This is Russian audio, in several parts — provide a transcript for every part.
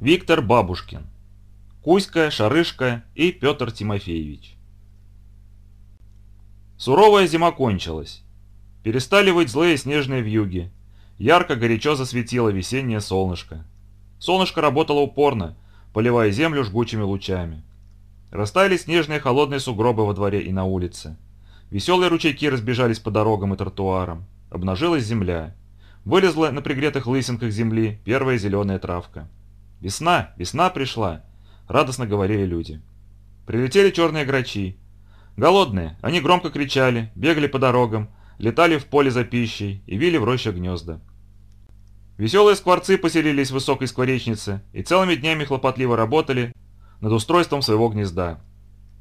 Виктор Бабушкин. Кузька, Шарышка и Петр Тимофеевич. Суровая зима кончилась. Перестали выть злые снежные вьюги. Ярко, горячо засветило весеннее солнышко. Солнышко работало упорно, поливая землю жгучими лучами. Растаяли снежные холодные сугробы во дворе и на улице. Веселые ручейки разбежались по дорогам и тротуарам. Обнажилась земля. Вылезла на пригретых лысинках земли первая зеленая травка. «Весна! Весна пришла!» – радостно говорили люди. Прилетели черные грачи. Голодные, они громко кричали, бегали по дорогам, летали в поле за пищей и вили в роще гнезда. Веселые скворцы поселились в высокой скворечнице и целыми днями хлопотливо работали над устройством своего гнезда.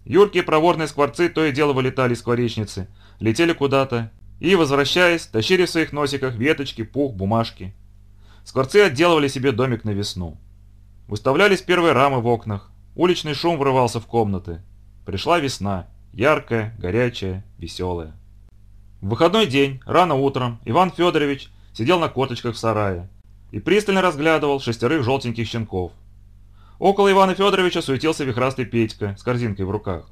Юркие проворные скворцы то и дело вылетали из скворечницы, летели куда-то и, возвращаясь, тащили в своих носиках веточки, пух, бумажки. Скворцы отделывали себе домик на весну. Выставлялись первые рамы в окнах. Уличный шум врывался в комнаты. Пришла весна. Яркая, горячая, веселая. В выходной день, рано утром, Иван Федорович сидел на корточках в сарае и пристально разглядывал шестерых желтеньких щенков. Около Ивана Федоровича суетился вихрастый Петька с корзинкой в руках.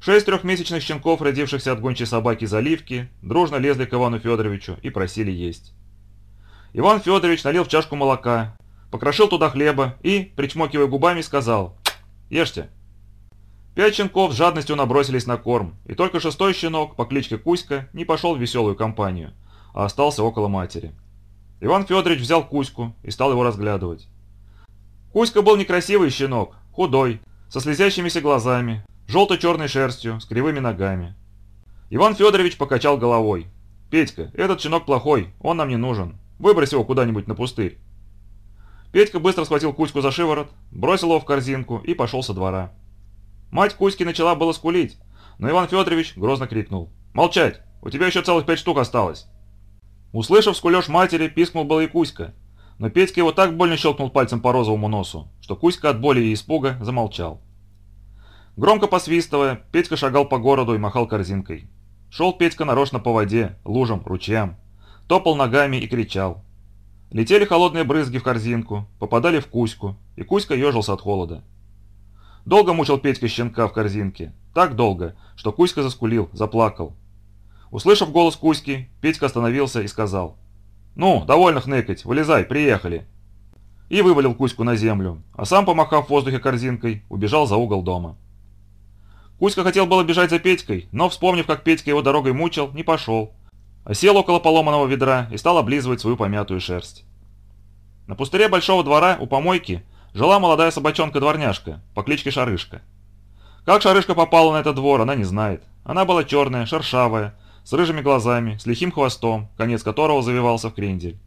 Шесть трехмесячных щенков, родившихся от гончей собаки Заливки, дружно лезли к Ивану Федоровичу и просили есть. Иван Федорович налил в чашку молока, покрошил туда хлеба и, причмокивая губами, сказал «Ешьте». Пять щенков с жадностью набросились на корм, и только шестой щенок по кличке Кузька не пошел в веселую компанию, а остался около матери. Иван Федорович взял Кузьку и стал его разглядывать. Кузька был некрасивый щенок, худой, со слезящимися глазами, желто-черной шерстью, с кривыми ногами. Иван Федорович покачал головой. «Петька, этот щенок плохой, он нам не нужен. Выбрось его куда-нибудь на пустырь». Петька быстро схватил Кузьку за шиворот, бросил его в корзинку и пошел со двора. Мать Кузьки начала было скулить, но Иван Федорович грозно крикнул. «Молчать! У тебя еще целых пять штук осталось!» Услышав скулеж матери, пискнул был и Кузька, но Петька его так больно щелкнул пальцем по розовому носу, что Кузька от боли и испуга замолчал. Громко посвистывая, Петька шагал по городу и махал корзинкой. Шел Петька нарочно по воде, лужам, ручьям. Топал ногами и кричал. Летели холодные брызги в корзинку, попадали в Кузьку, и Кузька ежился от холода. Долго мучил Петька щенка в корзинке. Так долго, что Кузька заскулил, заплакал. Услышав голос Кузьки, Петька остановился и сказал. «Ну, довольно хныкать, вылезай, приехали». И вывалил Кузьку на землю, а сам, помахав в воздухе корзинкой, убежал за угол дома. Кузька хотел было бежать за Петькой, но, вспомнив, как Петька его дорогой мучил, не пошел, сел около поломанного ведра и стал облизывать свою помятую шерсть. На пустыре большого двора у помойки жила молодая собачонка-дворняжка по кличке Шарышка. Как Шарышка попала на этот двор, она не знает. Она была черная, шершавая, с рыжими глазами, с лихим хвостом, конец которого завивался в крендель.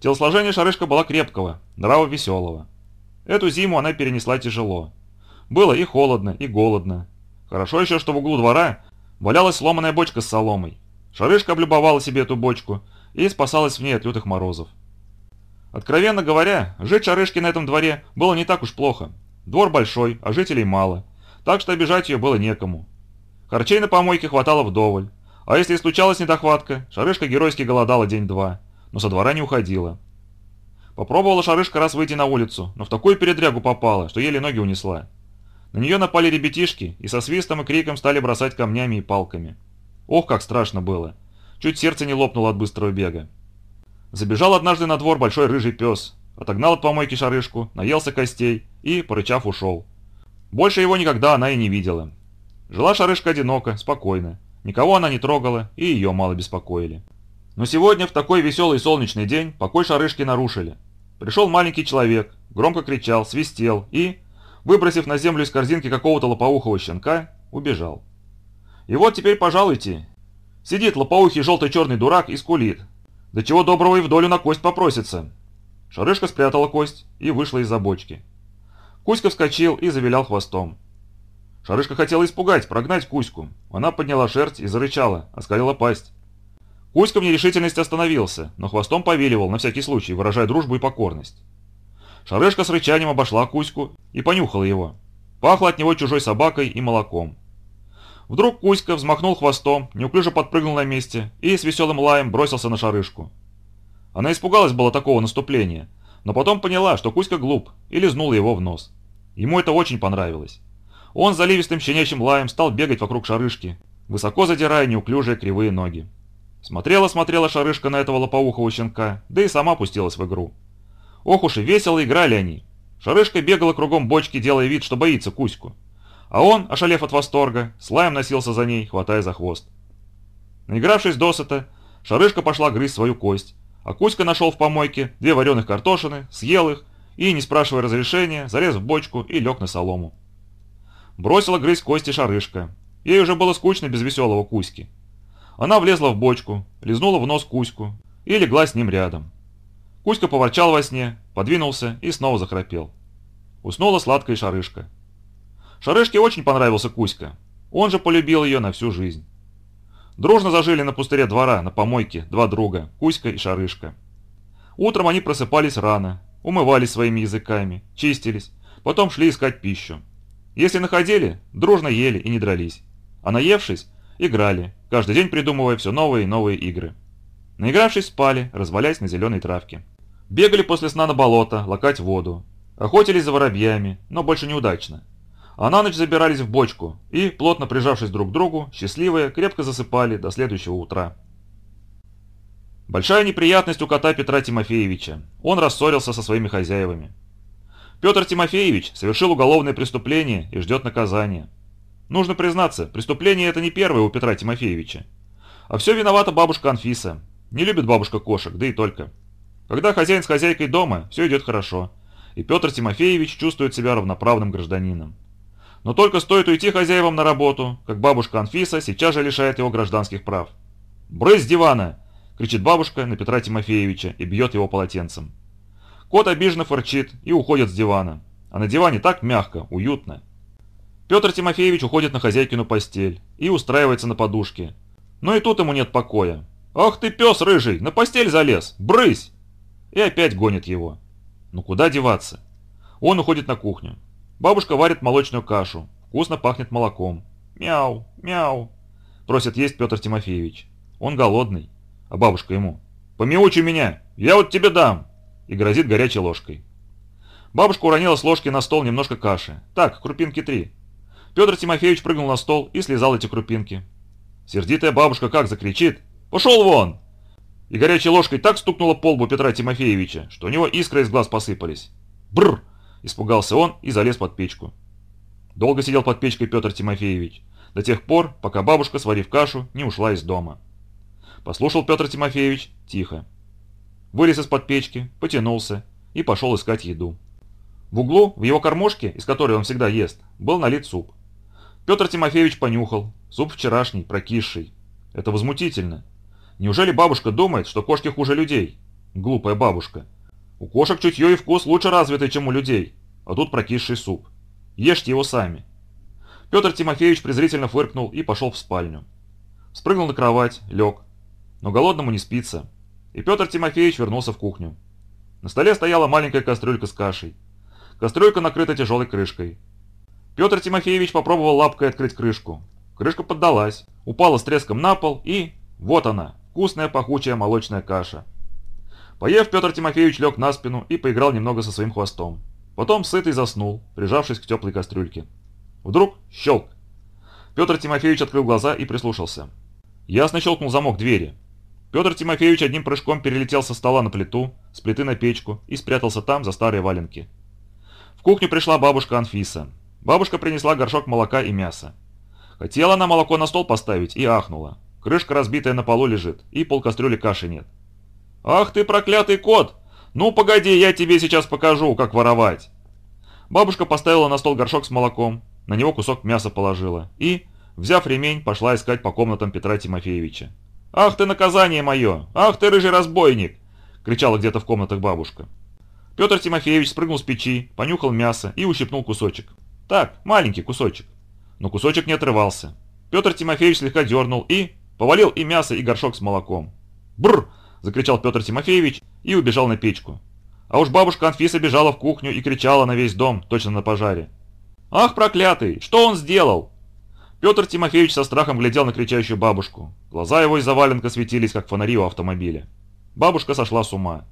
Телосложение Шарышка была крепкого, нрава веселого. Эту зиму она перенесла тяжело. Было и холодно, и голодно. Хорошо еще, что в углу двора валялась сломанная бочка с соломой, Шарышка облюбовала себе эту бочку и спасалась в ней от лютых морозов. Откровенно говоря, жить Шарышке на этом дворе было не так уж плохо. Двор большой, а жителей мало, так что обижать ее было некому. Харчей на помойке хватало вдоволь, а если и случалась недохватка, Шарышка геройски голодала день-два, но со двора не уходила. Попробовала Шарышка раз выйти на улицу, но в такую передрягу попала, что еле ноги унесла. На нее напали ребятишки и со свистом и криком стали бросать камнями и палками. Ох, как страшно было. Чуть сердце не лопнуло от быстрого бега. Забежал однажды на двор большой рыжий пес, отогнал от помойки шарышку, наелся костей и, порычав, ушел. Больше его никогда она и не видела. Жила шарышка одиноко, спокойно. Никого она не трогала, и ее мало беспокоили. Но сегодня, в такой веселый солнечный день, покой шарышки нарушили. Пришел маленький человек, громко кричал, свистел и, выбросив на землю из корзинки какого-то лопоухого щенка, убежал. И вот теперь, пожалуйте, сидит лопоухий желто-черный дурак и скулит. До чего доброго и в долю на кость попросится. Шарышка спрятала кость и вышла из-за бочки. Кузька вскочил и завилял хвостом. Шарышка хотела испугать, прогнать Кузьку. Она подняла шерсть и зарычала, оскалила пасть. Кузька в нерешительности остановился, но хвостом повиливал, на всякий случай, выражая дружбу и покорность. Шарышка с рычанием обошла Кузьку и понюхала его. Пахло от него чужой собакой и молоком. Вдруг Кузька взмахнул хвостом, неуклюже подпрыгнул на месте и с веселым лаем бросился на шарышку. Она испугалась было такого наступления, Но потом поняла, что Кузька глуп, и лизнула его в нос. Ему это очень понравилось. Он заливистым щенячьим лаем стал бегать вокруг шарышки, высоко задирая неуклюжие кривые ноги. Смотрела-смотрела шарышка на этого лопоухого щенка, да и сама пустилась в игру. Ох уж и весело играли они. Шарышка бегала кругом бочки, делая вид, что боится Кузьку. А он, ошалев от восторга, с лаем носился за ней, хватая за хвост. Наигравшись досыта, Шарышка пошла грызть свою кость, а Кузька нашел в помойке две вареных картошины, съел их и, не спрашивая разрешения, залез в бочку и лег на солому. Бросила грызть кости Шарышка. Ей уже было скучно без веселого Кузьки. Она влезла в бочку, лизнула в нос Кузьку и легла с ним рядом. Кузька поворчал во сне, подвинулся и снова захрапел. Уснула сладкая Шарышка. Шарышке очень понравился Кузька. Он же полюбил ее на всю жизнь. Дружно зажили на пустыре двора, на помойке, два друга, Кузька и Шарышка. Утром они просыпались рано, умывались своими языками, чистились, потом шли искать пищу. Если находили, дружно ели и не дрались. А наевшись, играли, каждый день придумывая все новые и новые игры. Наигравшись, спали, развалясь на зеленой травке. Бегали после сна на болото, лакать воду. Охотились за воробьями, но больше неудачно а на ночь забирались в бочку и, плотно прижавшись друг к другу, счастливые, крепко засыпали до следующего утра. Большая неприятность у кота Петра Тимофеевича. Он рассорился со своими хозяевами. Петр Тимофеевич совершил уголовное преступление и ждет наказания. Нужно признаться, преступление это не первое у Петра Тимофеевича. А все виновата бабушка Анфиса. Не любит бабушка кошек, да и только. Когда хозяин с хозяйкой дома, все идет хорошо. И Петр Тимофеевич чувствует себя равноправным гражданином. Но только стоит уйти хозяевам на работу, как бабушка Анфиса сейчас же лишает его гражданских прав. «Брысь с дивана!» – кричит бабушка на Петра Тимофеевича и бьет его полотенцем. Кот обиженно фырчит и уходит с дивана. А на диване так мягко, уютно. Петр Тимофеевич уходит на хозяйкину постель и устраивается на подушке. Но и тут ему нет покоя. «Ах ты пес рыжий, на постель залез! Брысь!» И опять гонит его. Ну куда деваться? Он уходит на кухню. Бабушка варит молочную кашу. Вкусно пахнет молоком. Мяу, мяу. Просит есть Петр Тимофеевич. Он голодный. А бабушка ему. Помяучи меня, я вот тебе дам. И грозит горячей ложкой. Бабушка уронила с ложки на стол немножко каши. Так, крупинки три. Петр Тимофеевич прыгнул на стол и слезал эти крупинки. Сердитая бабушка как закричит. «Пошел вон!» И горячей ложкой так стукнула по лбу Петра Тимофеевича, что у него искры из глаз посыпались. Бррр! Испугался он и залез под печку. Долго сидел под печкой Петр Тимофеевич, до тех пор, пока бабушка, сварив кашу, не ушла из дома. Послушал Петр Тимофеевич тихо. Вылез из-под печки, потянулся и пошел искать еду. В углу, в его кормушке, из которой он всегда ест, был налит суп. Петр Тимофеевич понюхал. Суп вчерашний, прокисший. Это возмутительно. Неужели бабушка думает, что кошки хуже людей? Глупая бабушка. У кошек чутье и вкус лучше развиты, чем у людей, а тут прокисший суп. Ешьте его сами. Петр Тимофеевич презрительно фыркнул и пошел в спальню. Спрыгнул на кровать, лег. Но голодному не спится. И Петр Тимофеевич вернулся в кухню. На столе стояла маленькая кастрюлька с кашей. Кастрюлька накрыта тяжелой крышкой. Петр Тимофеевич попробовал лапкой открыть крышку. Крышка поддалась, упала с треском на пол и... Вот она, вкусная пахучая молочная каша. Поев, Петр Тимофеевич лег на спину и поиграл немного со своим хвостом. Потом сытый заснул, прижавшись к теплой кастрюльке. Вдруг щелк. Петр Тимофеевич открыл глаза и прислушался. Ясно щелкнул замок двери. Петр Тимофеевич одним прыжком перелетел со стола на плиту, с плиты на печку и спрятался там за старые валенки. В кухню пришла бабушка Анфиса. Бабушка принесла горшок молока и мяса. Хотела она молоко на стол поставить и ахнула. Крышка разбитая на полу лежит, и пол кастрюли каши нет. «Ах ты проклятый кот! Ну погоди, я тебе сейчас покажу, как воровать!» Бабушка поставила на стол горшок с молоком, на него кусок мяса положила и, взяв ремень, пошла искать по комнатам Петра Тимофеевича. «Ах ты наказание мое! Ах ты рыжий разбойник!» – кричала где-то в комнатах бабушка. Петр Тимофеевич спрыгнул с печи, понюхал мясо и ущипнул кусочек. Так, маленький кусочек. Но кусочек не отрывался. Петр Тимофеевич слегка дернул и повалил и мясо, и горшок с молоком. Бррр! – закричал Петр Тимофеевич и убежал на печку. А уж бабушка Анфиса бежала в кухню и кричала на весь дом, точно на пожаре. «Ах, проклятый! Что он сделал?» Петр Тимофеевич со страхом глядел на кричащую бабушку. Глаза его из-за валенка светились, как фонари у автомобиля. Бабушка сошла с ума.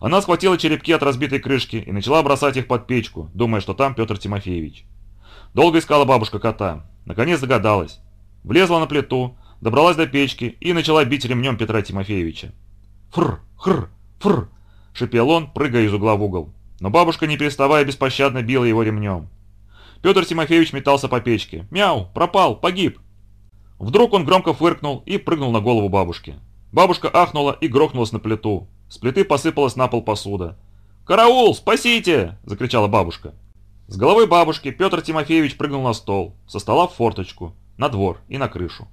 Она схватила черепки от разбитой крышки и начала бросать их под печку, думая, что там Петр Тимофеевич. Долго искала бабушка кота. Наконец догадалась. Влезла на плиту, добралась до печки и начала бить ремнем Петра Тимофеевича. «Фр! Хр! Фр!» – шипел он, прыгая из угла в угол. Но бабушка, не переставая, беспощадно била его ремнем. Петр Тимофеевич метался по печке. «Мяу! Пропал! Погиб!» Вдруг он громко фыркнул и прыгнул на голову бабушки. Бабушка ахнула и грохнулась на плиту. С плиты посыпалась на пол посуда. «Караул! Спасите!» – закричала бабушка. С головы бабушки Петр Тимофеевич прыгнул на стол, со стола в форточку, на двор и на крышу.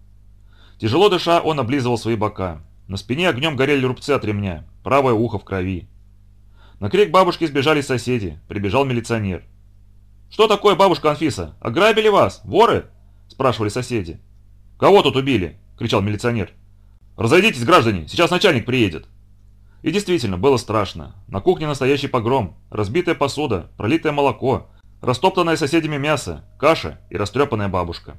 Тяжело дыша, он облизывал свои бока. На спине огнем горели рубцы от ремня, правое ухо в крови. На крик бабушки сбежали соседи, прибежал милиционер. «Что такое, бабушка Анфиса? Ограбили вас? Воры?» – спрашивали соседи. «Кого тут убили?» – кричал милиционер. «Разойдитесь, граждане, сейчас начальник приедет». И действительно, было страшно. На кухне настоящий погром, разбитая посуда, пролитое молоко, растоптанное соседями мясо, каша и растрепанная бабушка.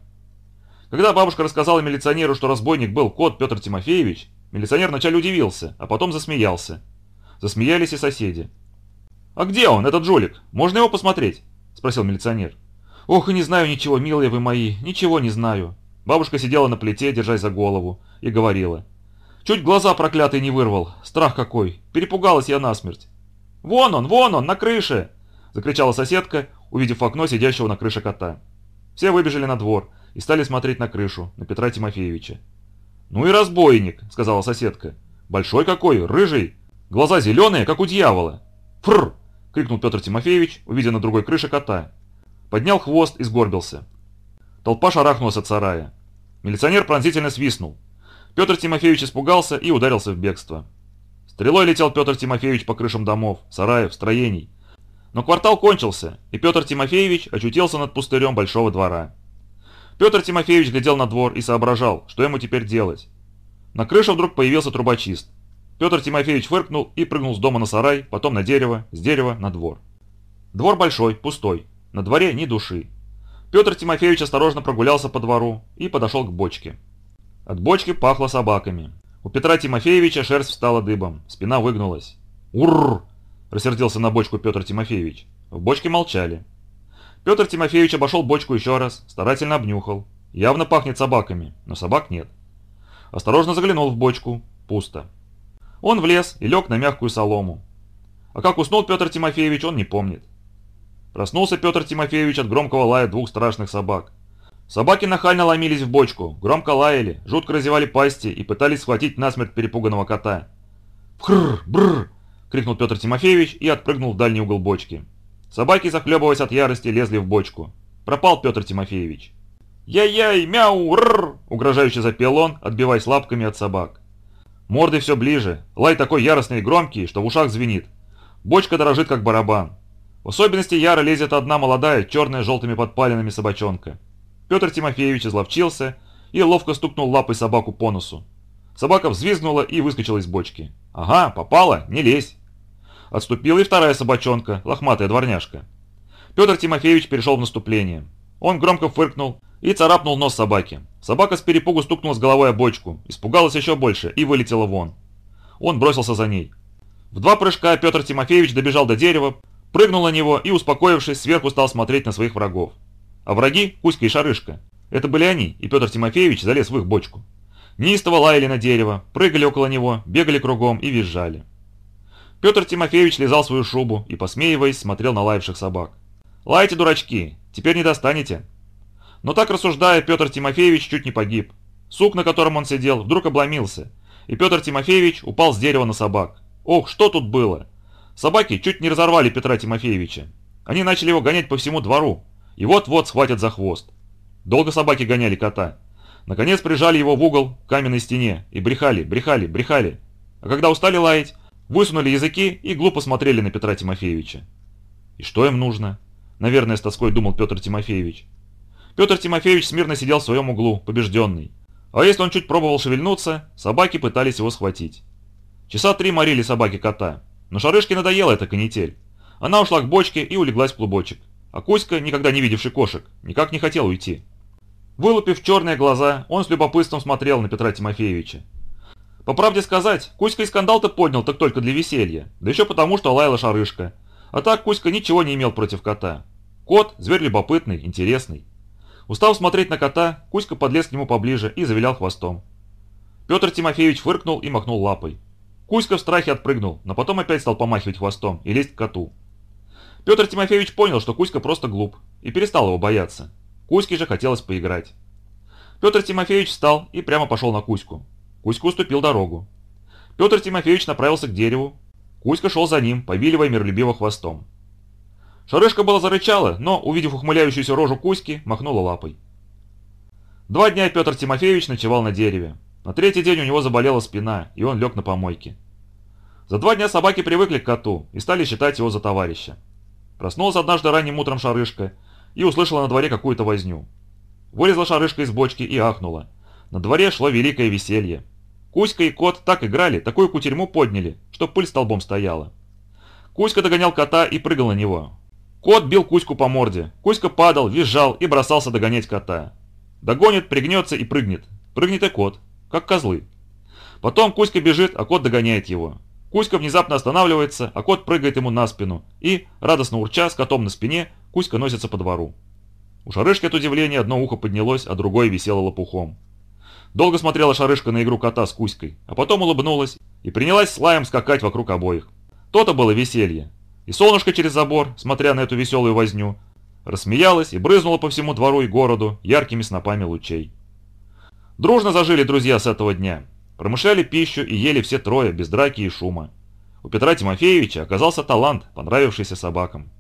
Когда бабушка рассказала милиционеру, что разбойник был кот Петр Тимофеевич, милиционер вначале удивился, а потом засмеялся. Засмеялись и соседи. «А где он, этот жулик? Можно его посмотреть?» – спросил милиционер. «Ох, и не знаю ничего, милые вы мои, ничего не знаю». Бабушка сидела на плите, держась за голову, и говорила. «Чуть глаза проклятый не вырвал, страх какой, перепугалась я насмерть». «Вон он, вон он, на крыше!» – закричала соседка, увидев в окно сидящего на крыше кота. Все выбежали на двор и стали смотреть на крышу, на Петра Тимофеевича. «Ну и разбойник», — сказала соседка. «Большой какой, рыжий, глаза зеленые, как у дьявола». «Фррр!» — крикнул Петр Тимофеевич, увидя на другой крыше кота. Поднял хвост и сгорбился. Толпа шарахнулась от сарая. Милиционер пронзительно свистнул. Петр Тимофеевич испугался и ударился в бегство. Стрелой летел Петр Тимофеевич по крышам домов, сараев, строений. Но квартал кончился, и Петр Тимофеевич очутился над пустырем большого двора. Петр Тимофеевич глядел на двор и соображал, что ему теперь делать. На крыше вдруг появился трубочист. Петр Тимофеевич фыркнул и прыгнул с дома на сарай, потом на дерево, с дерева на двор. Двор большой, пустой, на дворе ни души. Петр Тимофеевич осторожно прогулялся по двору и подошел к бочке. От бочки пахло собаками. У Петра Тимофеевича шерсть встала дыбом, спина выгнулась. «Уррр!» – рассердился на бочку Петр Тимофеевич. В бочке молчали. Петр Тимофеевич обошел бочку еще раз, старательно обнюхал. Явно пахнет собаками, но собак нет. Осторожно заглянул в бочку. Пусто. Он влез и лег на мягкую солому. А как уснул Петр Тимофеевич, он не помнит. Проснулся Петр Тимофеевич от громкого лая двух страшных собак. Собаки нахально ломились в бочку, громко лаяли, жутко разевали пасти и пытались схватить насмерть перепуганного кота. «Хрррр! Бррр!» — крикнул Петр Тимофеевич и отпрыгнул в дальний угол бочки. Собаки, захлебываясь от ярости, лезли в бочку. Пропал Петр Тимофеевич. «Яй-яй, мяу, рррр!» – угрожающе запел он, отбиваясь лапками от собак. Морды все ближе, лай такой яростный и громкий, что в ушах звенит. Бочка дорожит, как барабан. В особенности яро лезет одна молодая, черная с желтыми подпалинами собачонка. Петр Тимофеевич изловчился и ловко стукнул лапой собаку по носу. Собака взвизгнула и выскочила из бочки. «Ага, попала, не лезь!» Отступила и вторая собачонка, лохматая дворняжка. Петр Тимофеевич перешел в наступление. Он громко фыркнул и царапнул нос собаки. Собака с перепугу стукнула с головой о бочку, испугалась еще больше и вылетела вон. Он бросился за ней. В два прыжка Петр Тимофеевич добежал до дерева, прыгнул на него и, успокоившись, сверху стал смотреть на своих врагов. А враги – Кузька и Шарышка. Это были они, и Петр Тимофеевич залез в их бочку. Неистово лаяли на дерево, прыгали около него, бегали кругом и визжали. Петр Тимофеевич лизал свою шубу и, посмеиваясь, смотрел на лаявших собак. «Лайте, дурачки, теперь не достанете». Но так рассуждая, Петр Тимофеевич чуть не погиб. Сук, на котором он сидел, вдруг обломился, и Петр Тимофеевич упал с дерева на собак. Ох, что тут было! Собаки чуть не разорвали Петра Тимофеевича. Они начали его гонять по всему двору, и вот-вот схватят за хвост. Долго собаки гоняли кота. Наконец прижали его в угол к каменной стене и брехали, брехали, брехали. А когда устали лаять, высунули языки и глупо смотрели на Петра Тимофеевича. И что им нужно? Наверное, с тоской думал Петр Тимофеевич. Петр Тимофеевич смирно сидел в своем углу, побежденный. А если он чуть пробовал шевельнуться, собаки пытались его схватить. Часа три морили собаки кота, но Шарышке надоела эта канитель. Она ушла к бочке и улеглась в клубочек. А Кузька, никогда не видевший кошек, никак не хотел уйти. Вылупив черные глаза, он с любопытством смотрел на Петра Тимофеевича. По правде сказать, Кузька и скандал-то поднял так только для веселья, да еще потому, что лаяла шарышка. А так Кузька ничего не имел против кота. Кот – зверь любопытный, интересный. Устав смотреть на кота, Кузька подлез к нему поближе и завилял хвостом. Петр Тимофеевич фыркнул и махнул лапой. Кузька в страхе отпрыгнул, но потом опять стал помахивать хвостом и лезть к коту. Петр Тимофеевич понял, что Кузька просто глуп, и перестал его бояться. Кузьке же хотелось поиграть. Петр Тимофеевич встал и прямо пошел на Кузьку. Кузька уступил дорогу. Петр Тимофеевич направился к дереву. Кузька шел за ним, повиливая миролюбиво хвостом. Шарышка была зарычала, но, увидев ухмыляющуюся рожу Кузьки, махнула лапой. Два дня Петр Тимофеевич ночевал на дереве. На третий день у него заболела спина, и он лег на помойке. За два дня собаки привыкли к коту и стали считать его за товарища. Проснулась однажды ранним утром Шарышка и услышала на дворе какую-то возню. Вылезла Шарышка из бочки и ахнула. На дворе шло великое веселье. Кузька и кот так играли, такую кутерьму подняли, что пыль столбом стояла. Кузька догонял кота и прыгал на него. Кот бил Кузьку по морде. Кузька падал, визжал и бросался догонять кота. Догонит, пригнется и прыгнет. Прыгнет и кот как козлы. Потом Кузька бежит, а кот догоняет его. Кузька внезапно останавливается, а кот прыгает ему на спину. И, радостно урча, с котом на спине, Кузька носится по двору. У Шарышки от удивления одно ухо поднялось, а другое висело лопухом. Долго смотрела Шарышка на игру кота с Кузькой, а потом улыбнулась и принялась с лаем скакать вокруг обоих. То-то было веселье. И солнышко через забор, смотря на эту веселую возню, рассмеялась и брызнула по всему двору и городу яркими снопами лучей. Дружно зажили друзья с этого дня. Промышляли пищу и ели все трое, без драки и шума. У Петра Тимофеевича оказался талант, понравившийся собакам.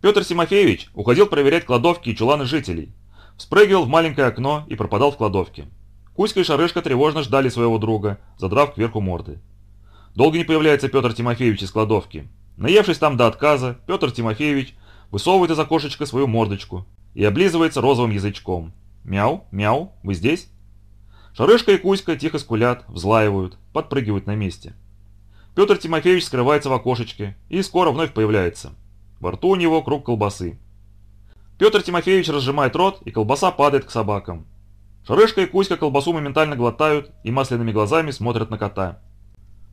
Петр Тимофеевич уходил проверять кладовки и чуланы жителей. Вспрыгивал в маленькое окно и пропадал в кладовке. Кузька и Шарышка тревожно ждали своего друга, задрав кверху морды. Долго не появляется Петр Тимофеевич из кладовки. Наевшись там до отказа, Петр Тимофеевич высовывает из окошечка свою мордочку и облизывается розовым язычком. «Мяу, мяу, вы здесь?» Шарышка и Кузька тихо скулят, взлаивают, подпрыгивают на месте. Петр Тимофеевич скрывается в окошечке и скоро вновь появляется. Во рту у него круг колбасы. Петр Тимофеевич разжимает рот, и колбаса падает к собакам. Шарышка и Кузька колбасу моментально глотают и масляными глазами смотрят на кота.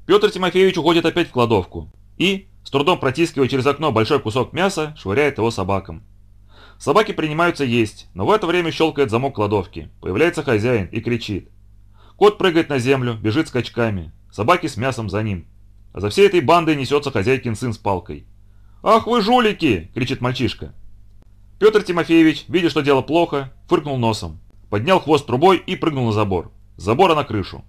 Петр Тимофеевич уходит опять в кладовку и, с трудом протискивая через окно большой кусок мяса, швыряет его собакам. Собаки принимаются есть, но в это время щелкает замок кладовки. Появляется хозяин и кричит. Кот прыгает на землю, бежит скачками. Собаки с мясом за ним. А за всей этой бандой несется хозяйкин сын с палкой. «Ах вы жулики!» – кричит мальчишка. Петр Тимофеевич, видя, что дело плохо, фыркнул носом. Поднял хвост трубой и прыгнул на забор. С забора на крышу.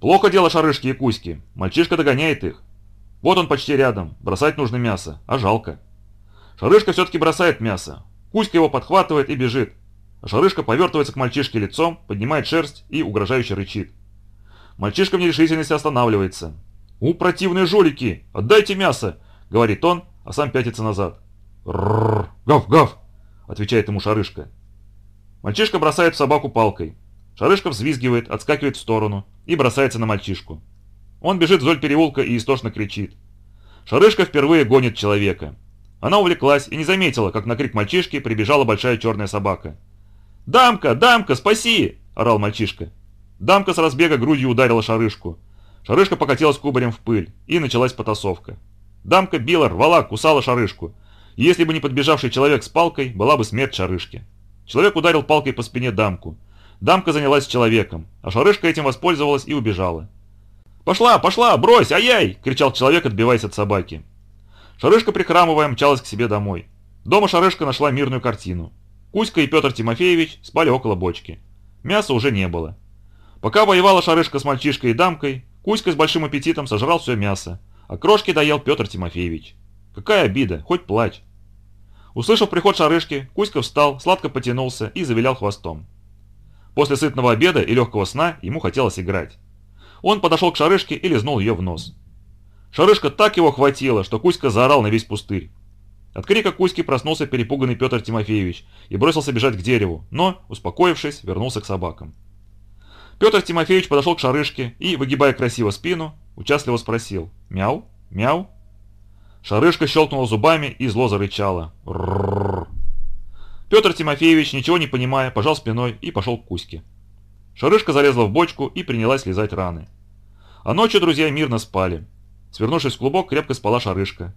Плохо дело шарышки и кузьки. Мальчишка догоняет их. Вот он почти рядом. Бросать нужно мясо, а жалко. Шарышка все-таки бросает мясо. Кузька его подхватывает и бежит. А Шарышка повертывается к мальчишке лицом, поднимает шерсть и угрожающе рычит. Мальчишка в нерешительности останавливается. «У, противные жулики! Отдайте мясо!» — говорит он, а сам пятится назад. «Рррр! Гав, гав!» — отвечает ему Шарышка. Мальчишка бросает в собаку палкой. Шарышка взвизгивает, отскакивает в сторону и бросается на мальчишку. Он бежит вдоль переулка и истошно кричит. Шарышка впервые гонит человека. Она увлеклась и не заметила, как на крик мальчишки прибежала большая черная собака. «Дамка! Дамка, спаси!» – орал мальчишка. Дамка с разбега грудью ударила шарышку. Шарышка покатилась кубарем в пыль, и началась потасовка. Дамка била, рвала, кусала шарышку. И если бы не подбежавший человек с палкой, была бы смерть шарышки. Человек ударил палкой по спине дамку. Дамка занялась человеком, а шарышка этим воспользовалась и убежала. «Пошла, пошла, брось, ай-яй!» – кричал человек, отбиваясь от собаки. Шарышка, прихрамывая, мчалась к себе домой. Дома Шарышка нашла мирную картину. Кузька и Петр Тимофеевич спали около бочки. Мяса уже не было. Пока воевала Шарышка с мальчишкой и дамкой, Кузька с большим аппетитом сожрал все мясо, а крошки доел Петр Тимофеевич. Какая обида, хоть плачь. Услышав приход Шарышки, Кузька встал, сладко потянулся и завилял хвостом. После сытного обеда и легкого сна ему хотелось играть. Он подошел к Шарышке и лизнул ее в нос. Шарышка так его хватило, что Кузька заорал на весь пустырь. От крика Кузьки проснулся перепуганный Петр Тимофеевич и бросился бежать к дереву, но, успокоившись, вернулся к собакам. Петр Тимофеевич подошел к Шарышке и, выгибая красиво спину, участливо спросил «Мяу? Мяу?» Шарышка щелкнула зубами и зло зарычала. Рррррр. Петр Тимофеевич, ничего не понимая, пожал спиной и пошел к Кузьке. Шарышка залезла в бочку и принялась лизать раны. А ночью друзья мирно спали. Свернувшись в клубок, крепко спала Шарышка.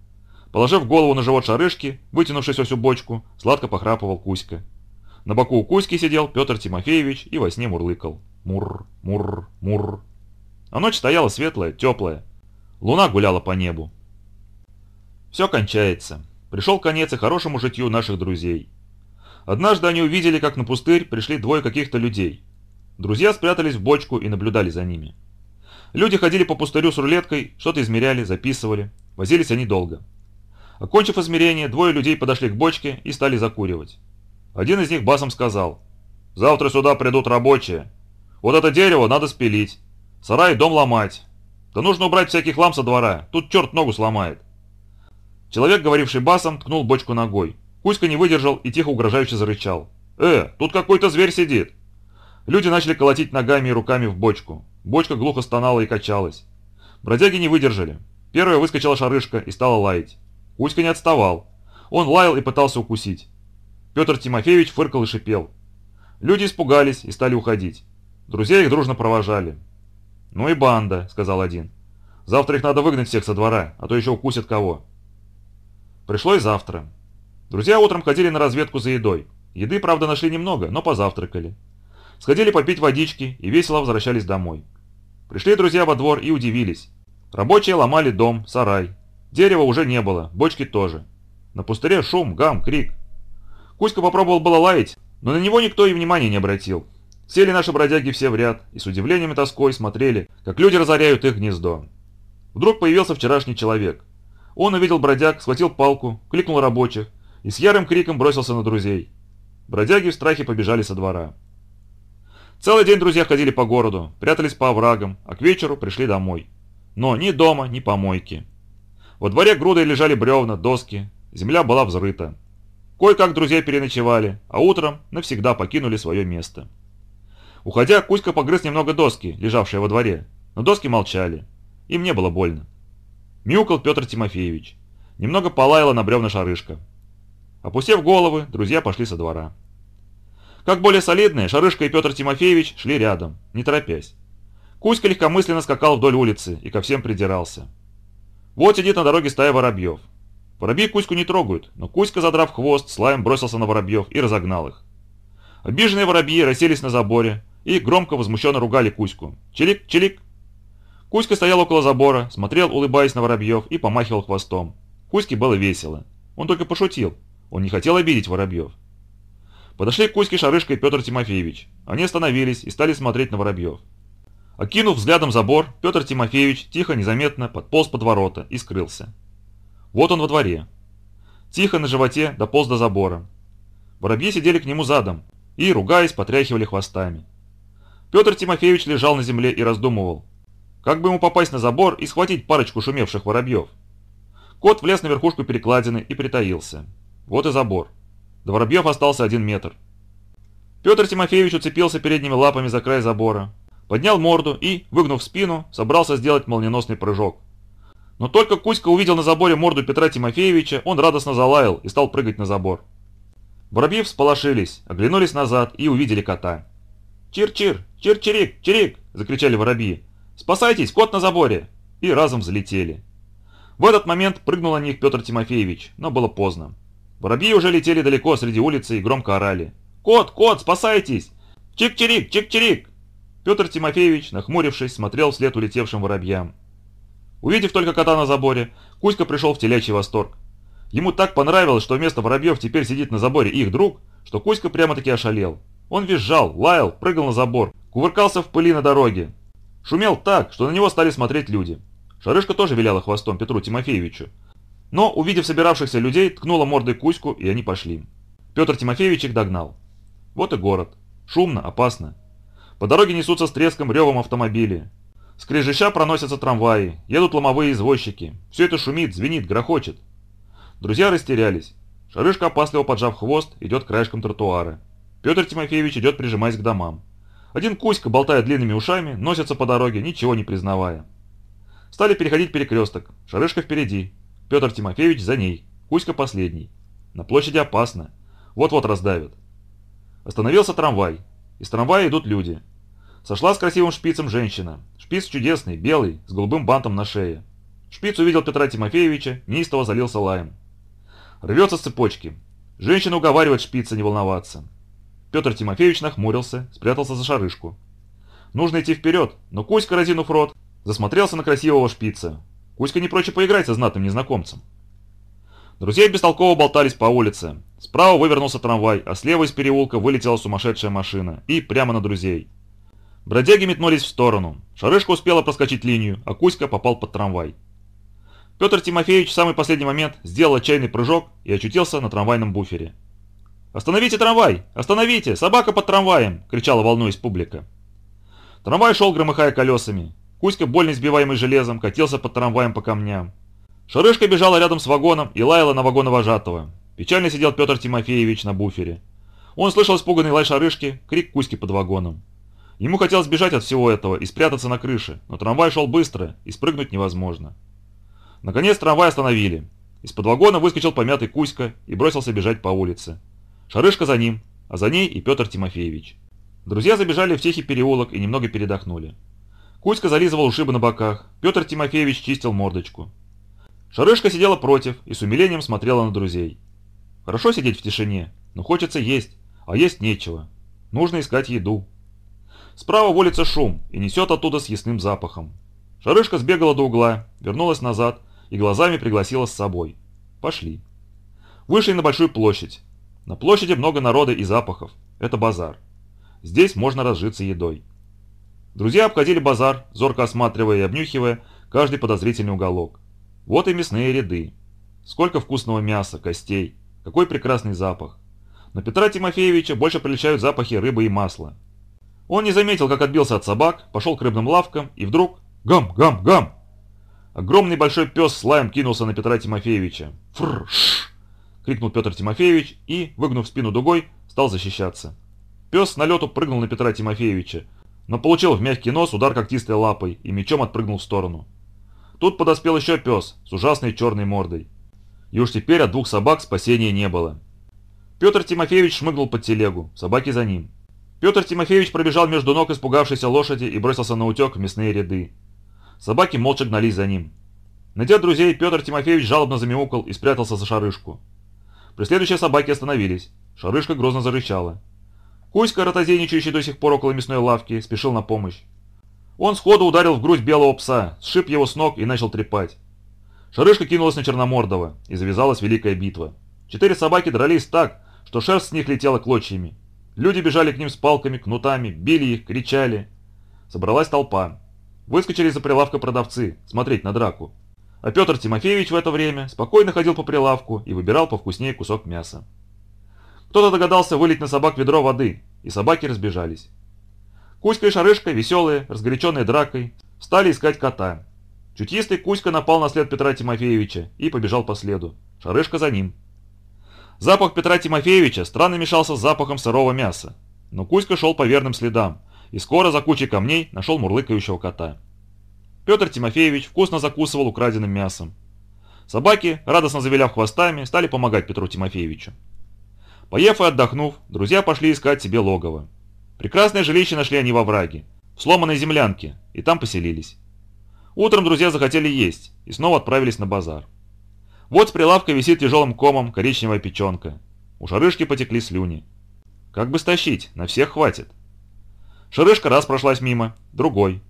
Положив голову на живот Шарышки, вытянувшись всю бочку, сладко похрапывал Кузька. На боку у Кузьки сидел Петр Тимофеевич и во сне мурлыкал. Мур, мур, мур. А ночь стояла светлая, теплая. Луна гуляла по небу. Все кончается. Пришел конец и хорошему житью наших друзей. Однажды они увидели, как на пустырь пришли двое каких-то людей. Друзья спрятались в бочку и наблюдали за ними. Люди ходили по пустырю с рулеткой, что-то измеряли, записывали. Возились они долго. Окончив измерение, двое людей подошли к бочке и стали закуривать. Один из них басом сказал, «Завтра сюда придут рабочие. Вот это дерево надо спилить. Сарай и дом ломать. Да нужно убрать всякий хлам со двора, тут черт ногу сломает». Человек, говоривший басом, ткнул бочку ногой. Кузька не выдержал и тихо угрожающе зарычал. «Э, тут какой-то зверь сидит!» Люди начали колотить ногами и руками в бочку. Бочка глухо стонала и качалась. Бродяги не выдержали. Первая выскочила шарышка и стала лаять. Кузька не отставал. Он лаял и пытался укусить. Петр Тимофеевич фыркал и шипел. Люди испугались и стали уходить. Друзья их дружно провожали. «Ну и банда», — сказал один. «Завтра их надо выгнать всех со двора, а то еще укусят кого». Пришло и завтра. Друзья утром ходили на разведку за едой. Еды, правда, нашли немного, но позавтракали. Сходили попить водички и весело возвращались домой. Пришли друзья во двор и удивились. Рабочие ломали дом, сарай. Дерева уже не было, бочки тоже. На пустыре шум, гам, крик. Кузька попробовал было лаять, но на него никто и внимания не обратил. Сели наши бродяги все в ряд и с удивлением и тоской смотрели, как люди разоряют их гнездо. Вдруг появился вчерашний человек. Он увидел бродяг, схватил палку, кликнул рабочих, и с ярым криком бросился на друзей. Бродяги в страхе побежали со двора. Целый день друзья ходили по городу, прятались по оврагам, а к вечеру пришли домой. Но ни дома, ни помойки. Во дворе грудой лежали бревна, доски, земля была взрыта. Кое-как друзья переночевали, а утром навсегда покинули свое место. Уходя, Кузька погрыз немного доски, лежавшие во дворе, но доски молчали. Им не было больно. Мяукал Петр Тимофеевич. Немного полаяла на бревна шарышка. Опустив головы, друзья пошли со двора. Как более солидные, Шарышка и Петр Тимофеевич шли рядом, не торопясь. Кузька легкомысленно скакал вдоль улицы и ко всем придирался. Вот сидит на дороге стая воробьев. Воробьи Кузьку не трогают, но Кузька, задрав хвост, слаем бросился на воробьев и разогнал их. Обиженные воробьи расселись на заборе и громко возмущенно ругали Кузьку. Чилик, чилик. Кузька стоял около забора, смотрел, улыбаясь на воробьев и помахивал хвостом. Кузьке было весело. Он только пошутил, он не хотел обидеть Воробьев. Подошли к Кузьке Шарышка и Петр Тимофеевич. Они остановились и стали смотреть на Воробьев. Окинув взглядом забор, Петр Тимофеевич тихо, незаметно подполз под ворота и скрылся. Вот он во дворе. Тихо на животе дополз до забора. Воробьи сидели к нему задом и, ругаясь, потряхивали хвостами. Петр Тимофеевич лежал на земле и раздумывал, как бы ему попасть на забор и схватить парочку шумевших воробьев. Кот влез на верхушку перекладины и притаился. Вот и забор. До воробьев остался один метр. Петр Тимофеевич уцепился передними лапами за край забора, поднял морду и, выгнув спину, собрался сделать молниеносный прыжок. Но только Кузька увидел на заборе морду Петра Тимофеевича, он радостно залаял и стал прыгать на забор. Воробьи всполошились, оглянулись назад и увидели кота. «Чир-чир! Чир-чирик! Чирик!» – закричали воробьи. «Спасайтесь! Кот на заборе!» И разом взлетели. В этот момент прыгнул на них Петр Тимофеевич, но было поздно. Воробьи уже летели далеко среди улицы и громко орали. «Кот, кот, спасайтесь! Чик-чирик, чик-чирик!» Петр Тимофеевич, нахмурившись, смотрел вслед улетевшим воробьям. Увидев только кота на заборе, Кузька пришел в телячий восторг. Ему так понравилось, что вместо воробьев теперь сидит на заборе их друг, что Кузька прямо-таки ошалел. Он визжал, лаял, прыгал на забор, кувыркался в пыли на дороге. Шумел так, что на него стали смотреть люди. Шарышка тоже виляла хвостом Петру Тимофеевичу, но, увидев собиравшихся людей, ткнула мордой Кузьку, и они пошли. Петр Тимофеевич их догнал. Вот и город. Шумно, опасно. По дороге несутся с треском ревом автомобили. Скрежеща проносятся трамваи, едут ломовые извозчики. Все это шумит, звенит, грохочет. Друзья растерялись. Шарышка, опасливо поджав хвост, идет краешком тротуара. Петр Тимофеевич идет, прижимаясь к домам. Один Кузька, болтая длинными ушами, носится по дороге, ничего не признавая. Стали переходить перекресток. Шарышка впереди, Петр Тимофеевич за ней, Кузька последний. На площади опасно. Вот-вот раздавят. Остановился трамвай. Из трамвая идут люди. Сошла с красивым шпицем женщина. Шпиц чудесный, белый, с голубым бантом на шее. Шпиц увидел Петра Тимофеевича, неистово залился лаем. Рвется с цепочки. Женщина уговаривает Шпица не волноваться. Петр Тимофеевич нахмурился, спрятался за шарышку. Нужно идти вперед, но Кузька, разинув рот, засмотрелся на красивого Шпица. Кузька не прочь поиграть со знатным незнакомцем. Друзья бестолково болтались по улице. Справа вывернулся трамвай, а слева из переулка вылетела сумасшедшая машина. И прямо на друзей. Бродяги метнулись в сторону. Шарышка успела проскочить линию, а Кузька попал под трамвай. Петр Тимофеевич в самый последний момент сделал отчаянный прыжок и очутился на трамвайном буфере. «Остановите трамвай! Остановите! Собака под трамваем!» – кричала волнуясь публика. Трамвай шел, громыхая колесами. Кузька, больно избиваемый железом, катился под трамваем по камням. Шарышка бежала рядом с вагоном и лаяла на вагоновожатого. Печально сидел Петр Тимофеевич на буфере. Он слышал испуганный лай Шарышки, крик Кузьки под вагоном. Ему хотелось бежать от всего этого и спрятаться на крыше, но трамвай шел быстро, и спрыгнуть невозможно. Наконец трамвай остановили. Из-под вагона выскочил помятый Кузька и бросился бежать по улице. Шарышка за ним, а за ней и Петр Тимофеевич. Друзья забежали в тихий переулок и немного передохнули. Кузька зализывал ушибы на боках, Петр Тимофеевич чистил мордочку. Шарышка сидела против и с умилением смотрела на друзей. Хорошо сидеть в тишине, но хочется есть, а есть нечего. Нужно искать еду. Справа волится шум и несет оттуда с ясным запахом. Шарышка сбегала до угла, вернулась назад и глазами пригласила с собой. Пошли. Вышли на большую площадь. На площади много народа и запахов. Это базар. Здесь можно разжиться едой. Друзья обходили базар, зорко осматривая и обнюхивая каждый подозрительный уголок. Вот и мясные ряды. Сколько вкусного мяса, костей. Какой прекрасный запах. Но Петра Тимофеевича больше приличают запахи рыбы и масла. Он не заметил, как отбился от собак, пошел к рыбным лавкам и вдруг «Гам! Гам! Гам!» Огромный большой пес с лаем кинулся на Петра Тимофеевича. «Фрш!» — крикнул Петр Тимофеевич и, выгнув спину дугой, стал защищаться. Пес с налету прыгнул на Петра Тимофеевича, но получил в мягкий нос удар когтистой лапой и мечом отпрыгнул в сторону. Тут подоспел еще пес с ужасной черной мордой. И уж теперь от двух собак спасения не было. Петр Тимофеевич шмыгнул под телегу, собаки за ним. Петр Тимофеевич пробежал между ног испугавшейся лошади и бросился на утек в мясные ряды. Собаки молча гнались за ним. Найдя друзей, Петр Тимофеевич жалобно замяукал и спрятался за шарышку. Преследующие собаки остановились. Шарышка грозно зарычала. Кузька, ротозейничающий до сих пор около мясной лавки, спешил на помощь. Он сходу ударил в грудь белого пса, сшиб его с ног и начал трепать. Шарышка кинулась на Черномордова, и завязалась великая битва. Четыре собаки дрались так, что шерсть с них летела клочьями. Люди бежали к ним с палками, кнутами, били их, кричали. Собралась толпа. Выскочили за прилавка продавцы, смотреть на драку. А Петр Тимофеевич в это время спокойно ходил по прилавку и выбирал повкуснее кусок мяса. Кто-то догадался вылить на собак ведро воды, и собаки разбежались. Кузька и Шарышка, веселые, разгоряченные дракой, стали искать кота. Чутистый Кузька напал на след Петра Тимофеевича и побежал по следу. Шарышка за ним. Запах Петра Тимофеевича странно мешался с запахом сырого мяса. Но Кузька шел по верным следам, и скоро за кучей камней нашел мурлыкающего кота. Петр Тимофеевич вкусно закусывал украденным мясом. Собаки, радостно завиляв хвостами, стали помогать Петру Тимофеевичу. Поев и отдохнув, друзья пошли искать себе логово. Прекрасное жилище нашли они во враге, в сломанной землянке, и там поселились. Утром друзья захотели есть и снова отправились на базар. Вот с прилавка висит тяжелым комом коричневая печенка. У шарышки потекли слюни. Как бы стащить, на всех хватит. Шарышка раз прошлась мимо, другой.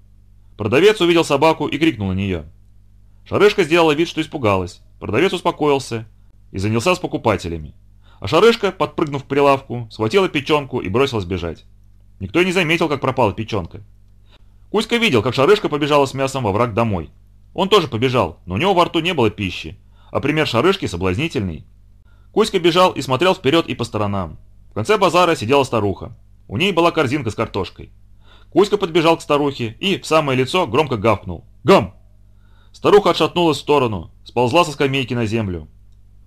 Продавец увидел собаку и крикнул на нее. Шарышка сделала вид, что испугалась. Продавец успокоился и занялся с покупателями. А Шарышка, подпрыгнув к прилавку, схватила печенку и бросилась бежать. Никто и не заметил, как пропала печенка. Кузька видел, как Шарышка побежала с мясом во враг домой. Он тоже побежал, но у него во рту не было пищи, а пример Шарышки соблазнительный. Кузька бежал и смотрел вперед и по сторонам. В конце базара сидела старуха. У ней была корзинка с картошкой. Кузька подбежал к старухе и в самое лицо громко гавкнул. «Гам!» Старуха отшатнулась в сторону, сползла со скамейки на землю.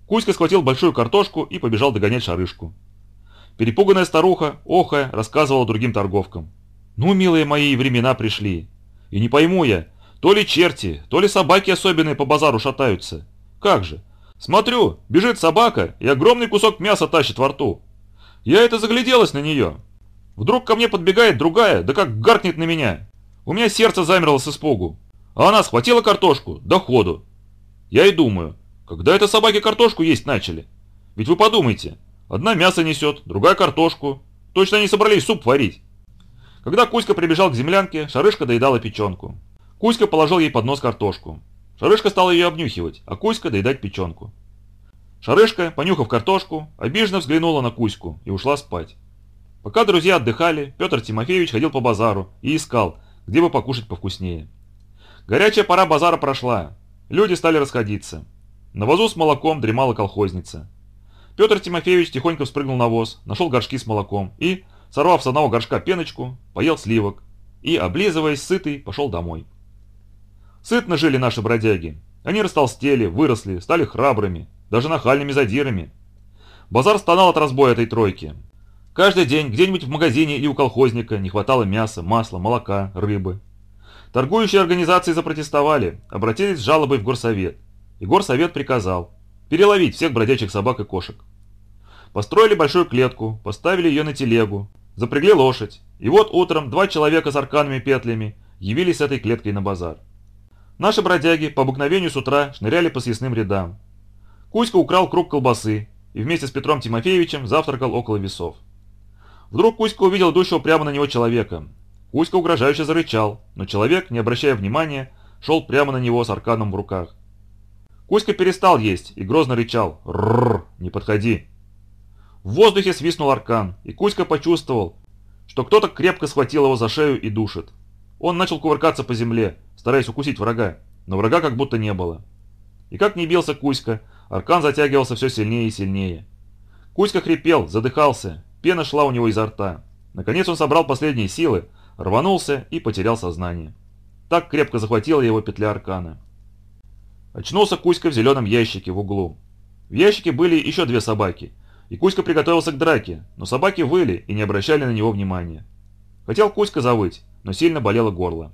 Кузька схватил большую картошку и побежал догонять шарышку. Перепуганная старуха, охая, рассказывала другим торговкам. «Ну, милые мои, времена пришли. И не пойму я, то ли черти, то ли собаки особенные по базару шатаются. Как же? Смотрю, бежит собака и огромный кусок мяса тащит во рту. Я это загляделась на нее. Вдруг ко мне подбегает другая, да как гаркнет на меня. У меня сердце замерло с испугу. А она схватила картошку до ходу. Я и думаю, когда это собаки картошку есть начали? Ведь вы подумайте, одна мясо несет, другая картошку. Точно они собрались суп варить. Когда Кузька прибежал к землянке, Шарышка доедала печенку. Кузька положил ей под нос картошку. Шарышка стала ее обнюхивать, а Кузька доедать печенку. Шарышка, понюхав картошку, обиженно взглянула на Кузьку и ушла спать. Пока друзья отдыхали, Петр Тимофеевич ходил по базару и искал, где бы покушать повкуснее. Горячая пора базара прошла. Люди стали расходиться. На возу с молоком дремала колхозница. Петр Тимофеевич тихонько спрыгнул на воз, нашел горшки с молоком и, сорвав с одного горшка пеночку, поел сливок и, облизываясь сытый, пошел домой. Сытно жили наши бродяги. Они растолстели, выросли, стали храбрыми, даже нахальными задирами. Базар стонал от разбоя этой тройки. Каждый день где-нибудь в магазине или у колхозника не хватало мяса, масла, молока, рыбы. Торгующие организации запротестовали, обратились с жалобой в горсовет. И горсовет приказал переловить всех бродячих собак и кошек. Построили большую клетку, поставили ее на телегу, запрягли лошадь. И вот утром два человека с арканными петлями явились с этой клеткой на базар. Наши бродяги по обыкновению с утра шныряли по съестным рядам. Кузька украл круг колбасы и вместе с Петром Тимофеевичем завтракал около весов. Вдруг Кузька увидел идущего прямо на него человека. Кузька угрожающе зарычал, но человек, не обращая внимания, шел прямо на него с арканом в руках. Кузька перестал есть и грозно рычал «Рррр, не подходи!». В воздухе свистнул аркан, и Кузька почувствовал, что кто-то крепко схватил его за шею и душит. Он начал кувыркаться по земле, стараясь укусить врага, но врага как будто не было. И как не бился Кузька, аркан затягивался все сильнее и сильнее. Кузька хрипел, задыхался, Пена шла у него изо рта. Наконец он собрал последние силы, рванулся и потерял сознание. Так крепко захватила его петля аркана. Очнулся Кузька в зеленом ящике в углу. В ящике были еще две собаки, и Кузька приготовился к драке, но собаки выли и не обращали на него внимания. Хотел Кузька завыть, но сильно болело горло.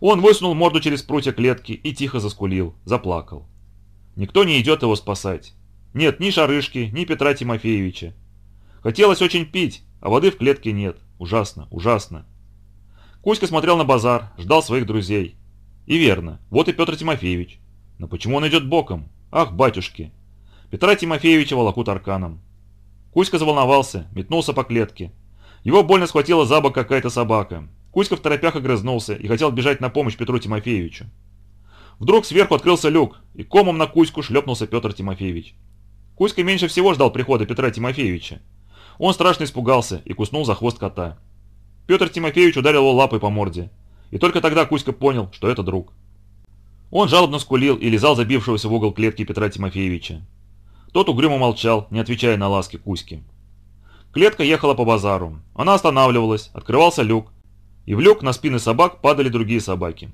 Он высунул морду через прутья клетки и тихо заскулил, заплакал. Никто не идет его спасать. Нет ни Шарышки, ни Петра Тимофеевича. Хотелось очень пить, а воды в клетке нет. Ужасно, ужасно. Кузька смотрел на базар, ждал своих друзей. И верно, вот и Петр Тимофеевич. Но почему он идет боком? Ах, батюшки! Петра Тимофеевича волокут арканом. Кузька заволновался, метнулся по клетке. Его больно схватила за бок какая-то собака. Кузька в торопях огрызнулся и хотел бежать на помощь Петру Тимофеевичу. Вдруг сверху открылся люк, и комом на Кузьку шлепнулся Петр Тимофеевич. Кузька меньше всего ждал прихода Петра Тимофеевича. Он страшно испугался и куснул за хвост кота. Петр Тимофеевич ударил его лапой по морде. И только тогда Кузька понял, что это друг. Он жалобно скулил и лизал забившегося в угол клетки Петра Тимофеевича. Тот угрюмо молчал, не отвечая на ласки Кузьки. Клетка ехала по базару. Она останавливалась, открывался люк. И в люк на спины собак падали другие собаки.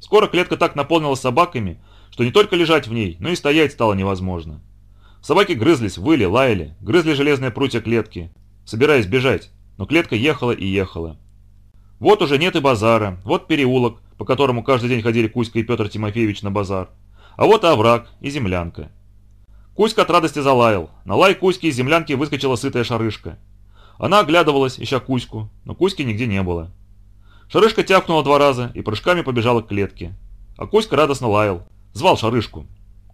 Скоро клетка так наполнилась собаками, что не только лежать в ней, но и стоять стало невозможно. Собаки грызлись, выли, лаяли, грызли железные прутья клетки, собираясь бежать, но клетка ехала и ехала. Вот уже нет и базара, вот переулок, по которому каждый день ходили Кузька и Петр Тимофеевич на базар. А вот и овраг и землянка. Кузька от радости залаял. На лай Кузьки из землянки выскочила сытая шарышка. Она оглядывалась, ища Кузьку, но Кузьки нигде не было. Шарышка тяпнула два раза и прыжками побежала к клетке. А Кузька радостно лаял. Звал Шарышку.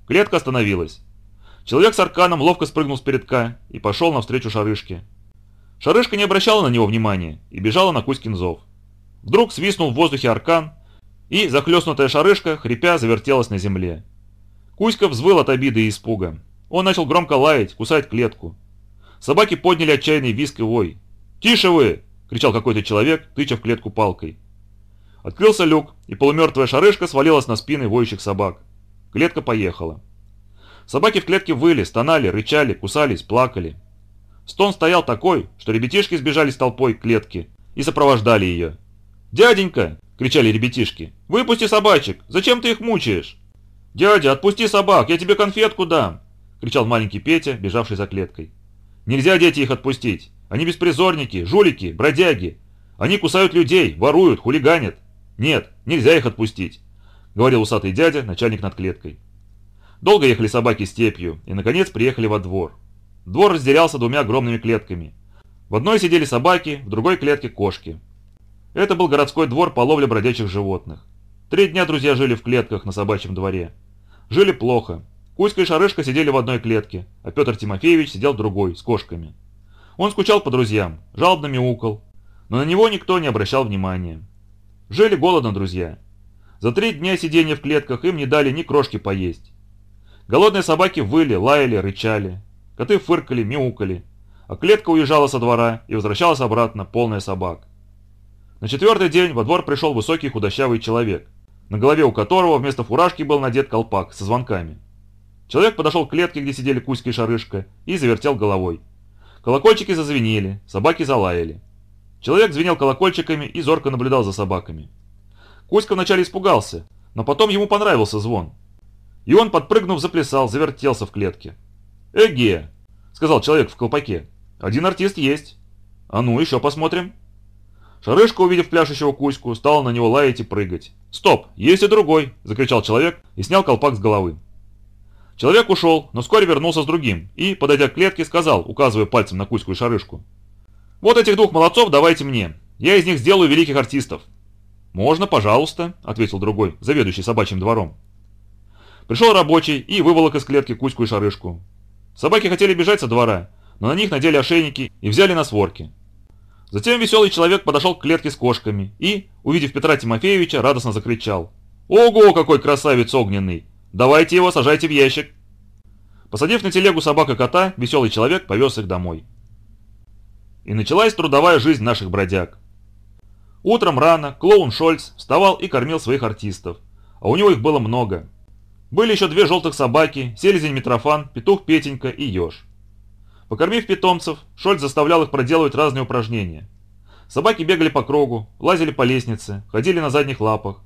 Клетка остановилась. Человек с арканом ловко спрыгнул с передка и пошел навстречу Шарышке. Шарышка не обращала на него внимания и бежала на Кузькин зов. Вдруг свистнул в воздухе аркан, и захлестнутая Шарышка, хрипя, завертелась на земле. Кузька взвыл от обиды и испуга. Он начал громко лаять, кусать клетку. Собаки подняли отчаянный визг и вой. «Тише вы!» – кричал какой-то человек, тыча в клетку палкой. Открылся люк, и полумертвая шарышка свалилась на спины воющих собак. Клетка поехала. Собаки в клетке выли, стонали, рычали, кусались, плакали. Стон стоял такой, что ребятишки сбежались толпой к клетке и сопровождали ее. «Дяденька!» – кричали ребятишки. «Выпусти собачек! Зачем ты их мучаешь?» «Дядя, отпусти собак, я тебе конфетку дам!» – кричал маленький Петя, бежавший за клеткой. «Нельзя, дети, их отпустить! Они беспризорники, жулики, бродяги! Они кусают людей, воруют, хулиганят! Нет, нельзя их отпустить!» – говорил усатый дядя, начальник над клеткой. Долго ехали собаки степью и, наконец, приехали во двор. Двор разделялся двумя огромными клетками. В одной сидели собаки, в другой клетке кошки. Это был городской двор по ловле бродячих животных. Три дня друзья жили в клетках на собачьем дворе. Жили плохо. Кузька и Шарышка сидели в одной клетке, а Петр Тимофеевич сидел в другой, с кошками. Он скучал по друзьям, жалобно мяукал, но на него никто не обращал внимания. Жили голодно друзья. За три дня сидения в клетках им не дали ни крошки поесть. Голодные собаки выли, лаяли, рычали. Коты фыркали, мяукали. А клетка уезжала со двора и возвращалась обратно, полная собак. На четвертый день во двор пришел высокий худощавый человек, на голове у которого вместо фуражки был надет колпак со звонками. Человек подошел к клетке, где сидели Кузька и Шарышка, и завертел головой. Колокольчики зазвенели, собаки залаяли. Человек звенел колокольчиками и зорко наблюдал за собаками. Кузька вначале испугался, но потом ему понравился звон. И он, подпрыгнув, заплясал, завертелся в клетке. «Эге!» — сказал человек в колпаке. «Один артист есть. А ну, еще посмотрим». Шарышка, увидев пляшущего Кузьку, стала на него лаять и прыгать. «Стоп! Есть и другой!» – закричал человек и снял колпак с головы. Человек ушел, но вскоре вернулся с другим и, подойдя к клетке, сказал, указывая пальцем на Кузьку и Шарышку. «Вот этих двух молодцов давайте мне. Я из них сделаю великих артистов». «Можно, пожалуйста», – ответил другой, заведующий собачьим двором. Пришел рабочий и выволок из клетки Кузьку и Шарышку. Собаки хотели бежать со двора, но на них надели ошейники и взяли на сворки. Затем веселый человек подошел к клетке с кошками и, увидев Петра Тимофеевича, радостно закричал. «Ого, какой красавец огненный! Давайте его сажайте в ящик!» Посадив на телегу собак и кота, веселый человек повез их домой. И началась трудовая жизнь наших бродяг. Утром рано клоун Шольц вставал и кормил своих артистов, а у него их было много. Были еще две желтых собаки, селезень Митрофан, петух Петенька и еж. Покормив питомцев, Шольц заставлял их проделывать разные упражнения. Собаки бегали по кругу, лазили по лестнице, ходили на задних лапах.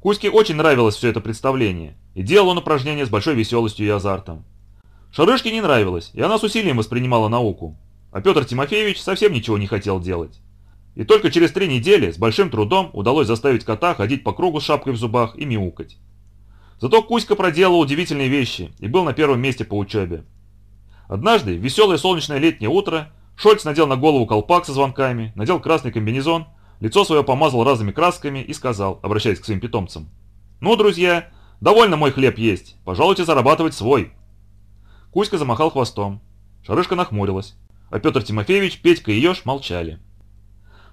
Кузьке очень нравилось все это представление, и делал он упражнения с большой веселостью и азартом. Шарышке не нравилось, и она с усилием воспринимала науку, а Петр Тимофеевич совсем ничего не хотел делать. И только через три недели с большим трудом удалось заставить кота ходить по кругу с шапкой в зубах и мяукать. Зато Кузька проделал удивительные вещи и был на первом месте по учебе. Однажды, веселое солнечное летнее утро, Шольц надел на голову колпак со звонками, надел красный комбинезон, лицо свое помазал разными красками и сказал, обращаясь к своим питомцам. «Ну, друзья, довольно мой хлеб есть, пожалуйте зарабатывать свой». Кузька замахал хвостом. Шарышка нахмурилась, а Петр Тимофеевич, Петька и Еж молчали.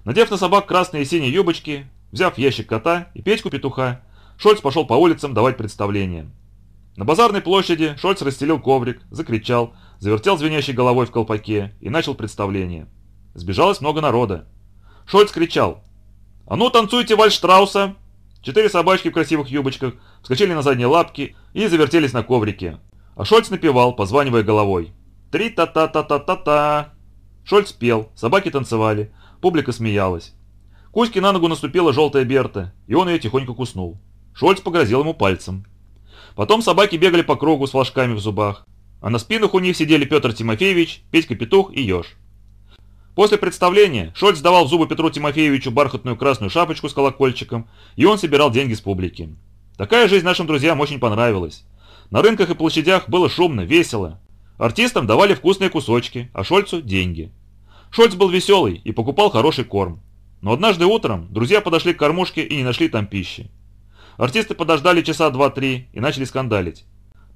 Надев на собак красные и синие юбочки, взяв ящик кота и Петьку-петуха, Шольц пошел по улицам давать представление. На базарной площади Шольц расстелил коврик, закричал, завертел звенящей головой в колпаке и начал представление. Сбежалось много народа. Шольц кричал «А ну танцуйте вальс Штрауса!» Четыре собачки в красивых юбочках вскочили на задние лапки и завертелись на коврике. А Шольц напевал, позванивая головой. «Три-та-та-та-та-та-та!» Шольц пел, собаки танцевали, публика смеялась. Кузьке на ногу наступила желтая Берта, и он ее тихонько куснул. Шольц погрозил ему пальцем. Потом собаки бегали по кругу с флажками в зубах, а на спинах у них сидели Петр Тимофеевич, Петька Петух и Еж. После представления Шольц давал в зубы Петру Тимофеевичу бархатную красную шапочку с колокольчиком, и он собирал деньги с публики. Такая жизнь нашим друзьям очень понравилась. На рынках и площадях было шумно, весело. Артистам давали вкусные кусочки, а Шольцу – деньги. Шольц был веселый и покупал хороший корм. Но однажды утром друзья подошли к кормушке и не нашли там пищи. Артисты подождали часа два-три и начали скандалить.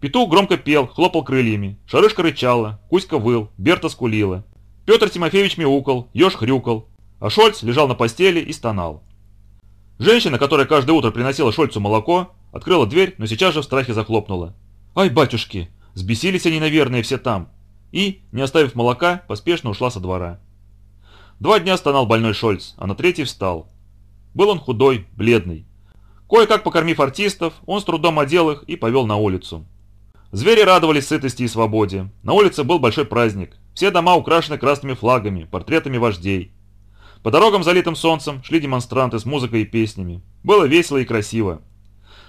Петух громко пел, хлопал крыльями, Шарышка рычала, Кузька выл, Берта скулила. Петр Тимофеевич мяукал, еж хрюкал, а Шольц лежал на постели и стонал. Женщина, которая каждое утро приносила Шольцу молоко, открыла дверь, но сейчас же в страхе захлопнула. «Ай, батюшки, сбесились они, наверное, все там!» И, не оставив молока, поспешно ушла со двора. Два дня стонал больной Шольц, а на третий встал. Был он худой, бледный. Кое-как покормив артистов, он с трудом одел их и повел на улицу. Звери радовались сытости и свободе. На улице был большой праздник. Все дома украшены красными флагами, портретами вождей. По дорогам, залитым солнцем, шли демонстранты с музыкой и песнями. Было весело и красиво.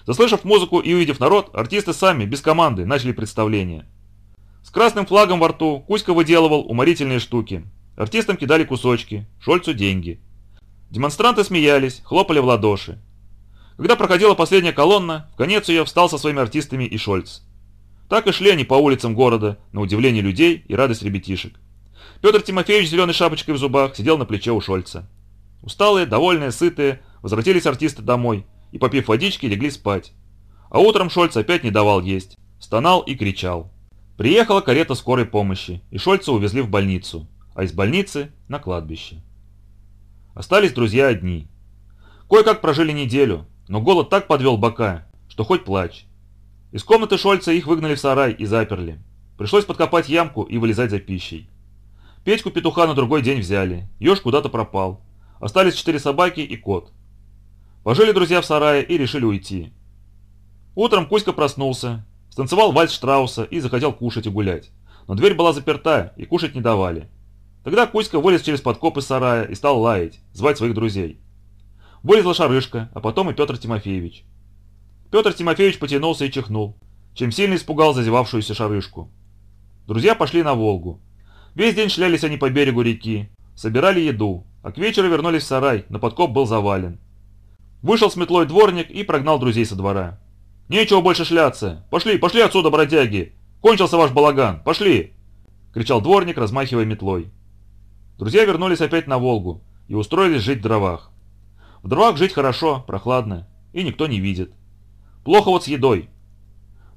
Заслышав музыку и увидев народ, артисты сами, без команды, начали представление. С красным флагом во рту Кузька выделывал уморительные штуки. Артистам кидали кусочки, Шольцу деньги. Демонстранты смеялись, хлопали в ладоши. Когда проходила последняя колонна, в конец ее встал со своими артистами и Шольц. Так и шли они по улицам города, на удивление людей и радость ребятишек. Петр Тимофеевич с зеленой шапочкой в зубах сидел на плече у Шольца. Усталые, довольные, сытые, возвратились артисты домой и, попив водички, легли спать. А утром Шольц опять не давал есть, стонал и кричал. Приехала карета скорой помощи, и Шольца увезли в больницу, а из больницы на кладбище. Остались друзья одни. Кое-как прожили неделю, но голод так подвел бока, что хоть плачь. Из комнаты Шольца их выгнали в сарай и заперли. Пришлось подкопать ямку и вылезать за пищей. Петьку петуха на другой день взяли, еж куда-то пропал. Остались четыре собаки и кот. Пожили друзья в сарае и решили уйти. Утром Кузька проснулся, станцевал вальс Штрауса и захотел кушать и гулять. Но дверь была заперта и кушать не давали. Тогда Кузька вылез через подкоп из сарая и стал лаять, звать своих друзей. Вылезла Шарышка, а потом и Петр Тимофеевич. Петр Тимофеевич потянулся и чихнул, чем сильно испугал зазевавшуюся Шарышку. Друзья пошли на Волгу. Весь день шлялись они по берегу реки, собирали еду, а к вечеру вернулись в сарай, но подкоп был завален. Вышел с метлой дворник и прогнал друзей со двора. «Нечего больше шляться! Пошли, пошли отсюда, бродяги! Кончился ваш балаган! Пошли!» — кричал дворник, размахивая метлой. Друзья вернулись опять на Волгу и устроились жить в дровах. В дровах жить хорошо, прохладно, и никто не видит. Плохо вот с едой.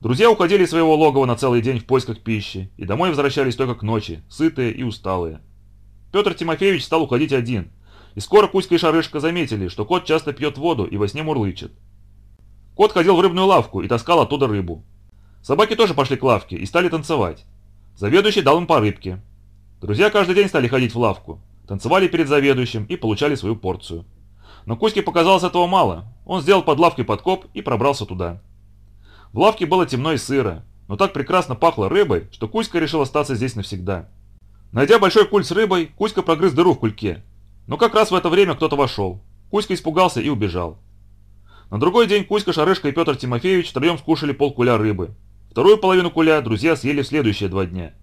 Друзья уходили из своего логова на целый день в поисках пищи, и домой возвращались только к ночи, сытые и усталые. Петр Тимофеевич стал уходить один, и скоро Кузька и Шарышка заметили, что кот часто пьет воду и во сне мурлычет. Кот ходил в рыбную лавку и таскал оттуда рыбу. Собаки тоже пошли к лавке и стали танцевать. Заведующий дал им по рыбке. Друзья каждый день стали ходить в лавку, танцевали перед заведующим и получали свою порцию. Но Кузьке показалось этого мало. Он сделал под лавкой подкоп и пробрался туда. В лавке было темно и сыро, но так прекрасно пахло рыбой, что Кузька решил остаться здесь навсегда. Найдя большой куль с рыбой, Кузька прогрыз дыру в кульке. Но как раз в это время кто-то вошел. Кузька испугался и убежал. На другой день Кузька, Шарышка и Петр Тимофеевич втроем скушали полкуля рыбы. Вторую половину куля друзья съели в следующие два дня.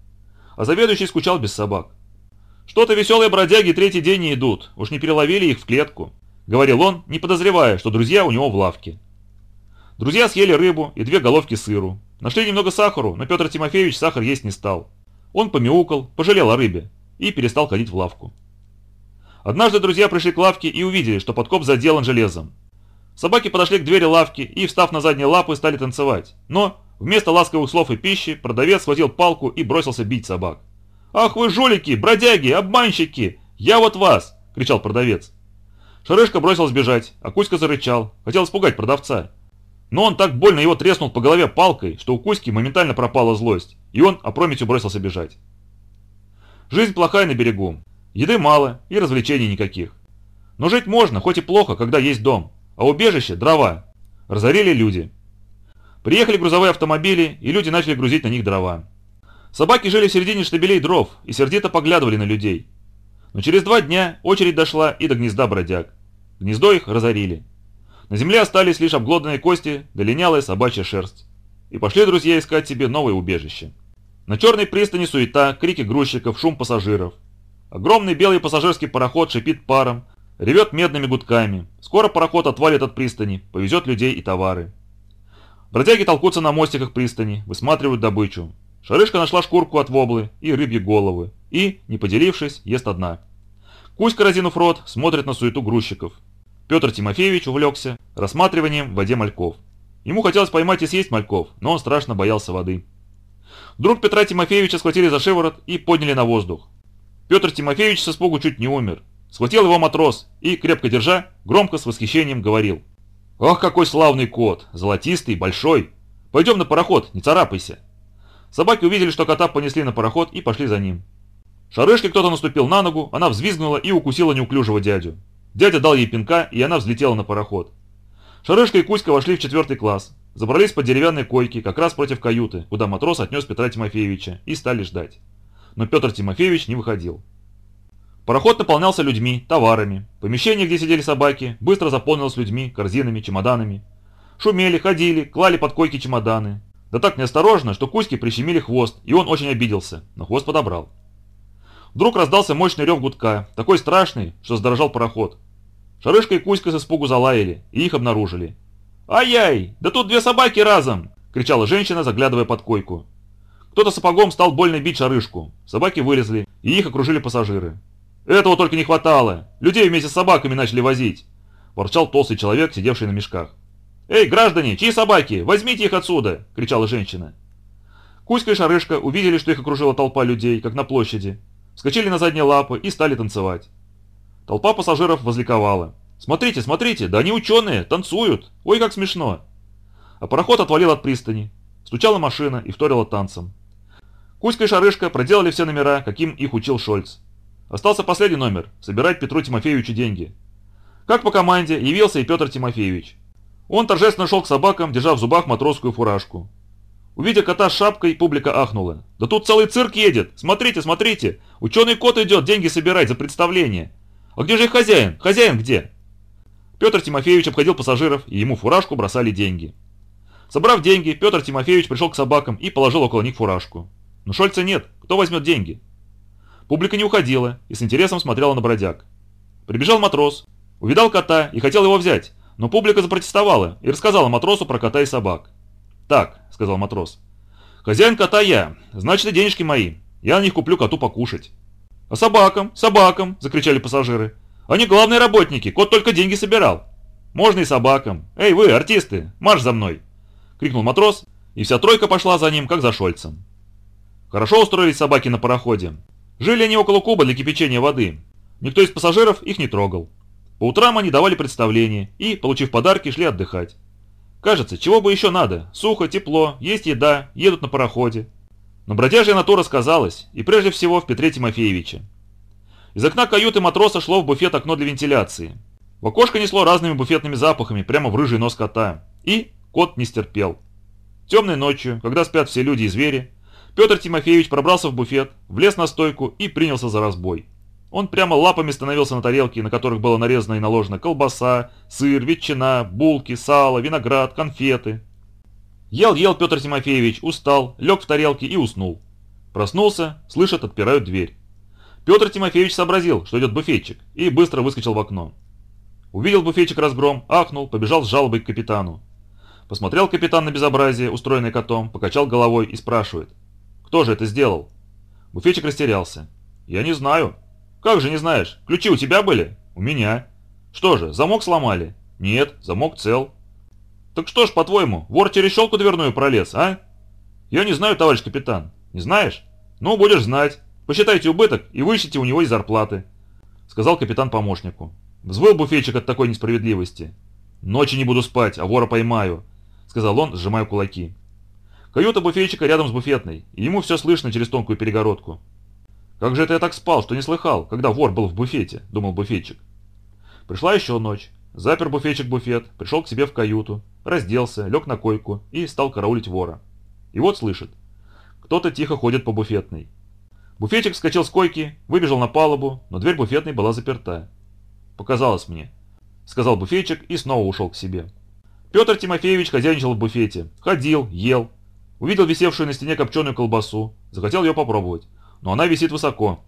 А заведующий скучал без собак. «Что-то веселые бродяги третий день не идут, уж не переловили их в клетку», — говорил он, не подозревая, что друзья у него в лавке. Друзья съели рыбу и две головки сыру. Нашли немного сахару, но Петр Тимофеевич сахар есть не стал. Он помяукал, пожалел о рыбе и перестал ходить в лавку. Однажды друзья пришли к лавке и увидели, что подкоп заделан железом. Собаки подошли к двери лавки и, встав на задние лапы, стали танцевать. Но вместо ласковых слов и пищи продавец схватил палку и бросился бить собак. «Ах вы жулики, бродяги, обманщики! Я вот вас!» – кричал продавец. Шарышка бросился бежать, а Кузька зарычал, хотел испугать продавца. Но он так больно его треснул по голове палкой, что у Кузьки моментально пропала злость, и он опрометью бросился бежать. Жизнь плохая на берегу, еды мало и развлечений никаких. Но жить можно, хоть и плохо, когда есть дом, а убежище – дрова. Разорили люди. Приехали грузовые автомобили, и люди начали грузить на них дрова. Собаки жили в середине штабелей дров и сердито поглядывали на людей. Но через два дня очередь дошла и до гнезда бродяг. Гнездо их разорили. На земле остались лишь обглоданные кости да линялая собачья шерсть. И пошли друзья искать себе новое убежище. На черной пристани суета, крики грузчиков, шум пассажиров. Огромный белый пассажирский пароход шипит паром, ревет медными гудками. Скоро пароход отвалит от пристани, повезет людей и товары. Бродяги толкутся на мостиках пристани, высматривают добычу. Шарышка нашла шкурку от воблы и рыбьи головы, и, не поделившись, ест одна. Кузька, разинув рот, смотрит на суету грузчиков. Петр Тимофеевич увлекся рассматриванием в воде мальков. Ему хотелось поймать и съесть мальков, но он страшно боялся воды. Друг Петра Тимофеевича схватили за шиворот и подняли на воздух. Петр Тимофеевич с испугу чуть не умер. Схватил его матрос и, крепко держа, громко с восхищением говорил. «Ах, какой славный кот! Золотистый, большой! Пойдем на пароход, не царапайся!» Собаки увидели, что кота понесли на пароход и пошли за ним. Шарышке кто-то наступил на ногу, она взвизгнула и укусила неуклюжего дядю. Дядя дал ей пинка, и она взлетела на пароход. Шарышка и Кузька вошли в четвертый класс. Забрались под деревянной койки, как раз против каюты, куда матрос отнес Петра Тимофеевича, и стали ждать. Но Петр Тимофеевич не выходил. Пароход наполнялся людьми, товарами. Помещение, где сидели собаки, быстро заполнилось людьми, корзинами, чемоданами. Шумели, ходили, клали под койки чемоданы. Да так неосторожно, что Кузьке прищемили хвост, и он очень обиделся, но хвост подобрал. Вдруг раздался мощный рев гудка, такой страшный, что сдорожал пароход. Шарышка и Кузька с испугу залаяли, и их обнаружили. «Ай-яй! Да тут две собаки разом!» – кричала женщина, заглядывая под койку. Кто-то сапогом стал больно бить шарышку. Собаки вылезли, и их окружили пассажиры. Этого только не хватало. Людей вместе с собаками начали возить. Ворчал толстый человек, сидевший на мешках. «Эй, граждане, чьи собаки? Возьмите их отсюда!» – кричала женщина. Кузька и Шарышка увидели, что их окружила толпа людей, как на площади. Вскочили на задние лапы и стали танцевать. Толпа пассажиров возликовала. «Смотрите, смотрите, да они ученые, танцуют! Ой, как смешно!» А пароход отвалил от пристани. Стучала машина и вторила танцем. Кузька и Шарышка проделали все номера, каким их учил Шольц. Остался последний номер – собирать Петру Тимофеевичу деньги. Как по команде явился и Петр Тимофеевич. Он торжественно шел к собакам, держа в зубах матросскую фуражку. Увидя кота с шапкой, публика ахнула. «Да тут целый цирк едет! Смотрите, смотрите! Ученый кот идет деньги собирать за представление! А где же их хозяин? Хозяин где?» Петр Тимофеевич обходил пассажиров, и ему фуражку бросали деньги. Собрав деньги, Петр Тимофеевич пришел к собакам и положил около них фуражку. Но Шольца нет, кто возьмет деньги? Публика не уходила и с интересом смотрела на бродяг. Прибежал матрос, увидал кота и хотел его взять, но публика запротестовала и рассказала матросу про кота и собак. «Так», — сказал матрос, — «хозяин кота я, значит и денежки мои, я на них куплю коту покушать». «А собакам, собакам!» – закричали пассажиры. «Они главные работники, кот только деньги собирал». «Можно и собакам. Эй, вы, артисты, марш за мной!» – крикнул матрос, и вся тройка пошла за ним, как за Шольцем. Хорошо устроились собаки на пароходе. Жили они около куба для кипячения воды. Никто из пассажиров их не трогал. По утрам они давали представления и, получив подарки, шли отдыхать. Кажется, чего бы еще надо? Сухо, тепло, есть еда, едут на пароходе. Но бродяжья натура сказалась, и прежде всего в Петре Тимофеевиче. Из окна каюты матроса шло в буфет окно для вентиляции. В окошко несло разными буфетными запахами прямо в рыжий нос кота. И кот не стерпел. Темной ночью, когда спят все люди и звери, Петр Тимофеевич пробрался в буфет, влез на стойку и принялся за разбой. Он прямо лапами становился на тарелки, на которых было нарезано и наложено колбаса, сыр, ветчина, булки, сало, виноград, конфеты. Ел-ел Петр Тимофеевич, устал, лег в тарелке и уснул. Проснулся, слышит, отпирают дверь. Петр Тимофеевич сообразил, что идет буфетчик, и быстро выскочил в окно. Увидел буфетчик разгром, ахнул, побежал с жалобой к капитану. Посмотрел капитан на безобразие, устроенное котом, покачал головой и спрашивает. Кто же это сделал? Буфетчик растерялся. Я не знаю. Как же не знаешь? Ключи у тебя были? У меня. Что же, замок сломали? Нет, замок цел. Так что ж, по-твоему, вор через щелку дверную пролез, а? Я не знаю, товарищ капитан. Не знаешь? Ну, будешь знать. Посчитайте убыток и вышлите у него из зарплаты. Сказал капитан помощнику. Взвыл буфетчик от такой несправедливости. Ночи не буду спать, а вора поймаю, сказал он, сжимая кулаки. Каюта буфетчика рядом с буфетной, и ему все слышно через тонкую перегородку. «Как же это я так спал, что не слыхал, когда вор был в буфете?» – думал буфетчик. Пришла еще ночь. Запер буфетчик буфет, пришел к себе в каюту, разделся, лег на койку и стал караулить вора. И вот слышит. Кто-то тихо ходит по буфетной. Буфетчик вскочил с койки, выбежал на палубу, но дверь буфетной была заперта. «Показалось мне», – сказал буфетчик и снова ушел к себе. Петр Тимофеевич хозяйничал в буфете. Ходил, ел, Увидел висевшую на стене копченую колбасу, захотел ее попробовать, но она висит высоко.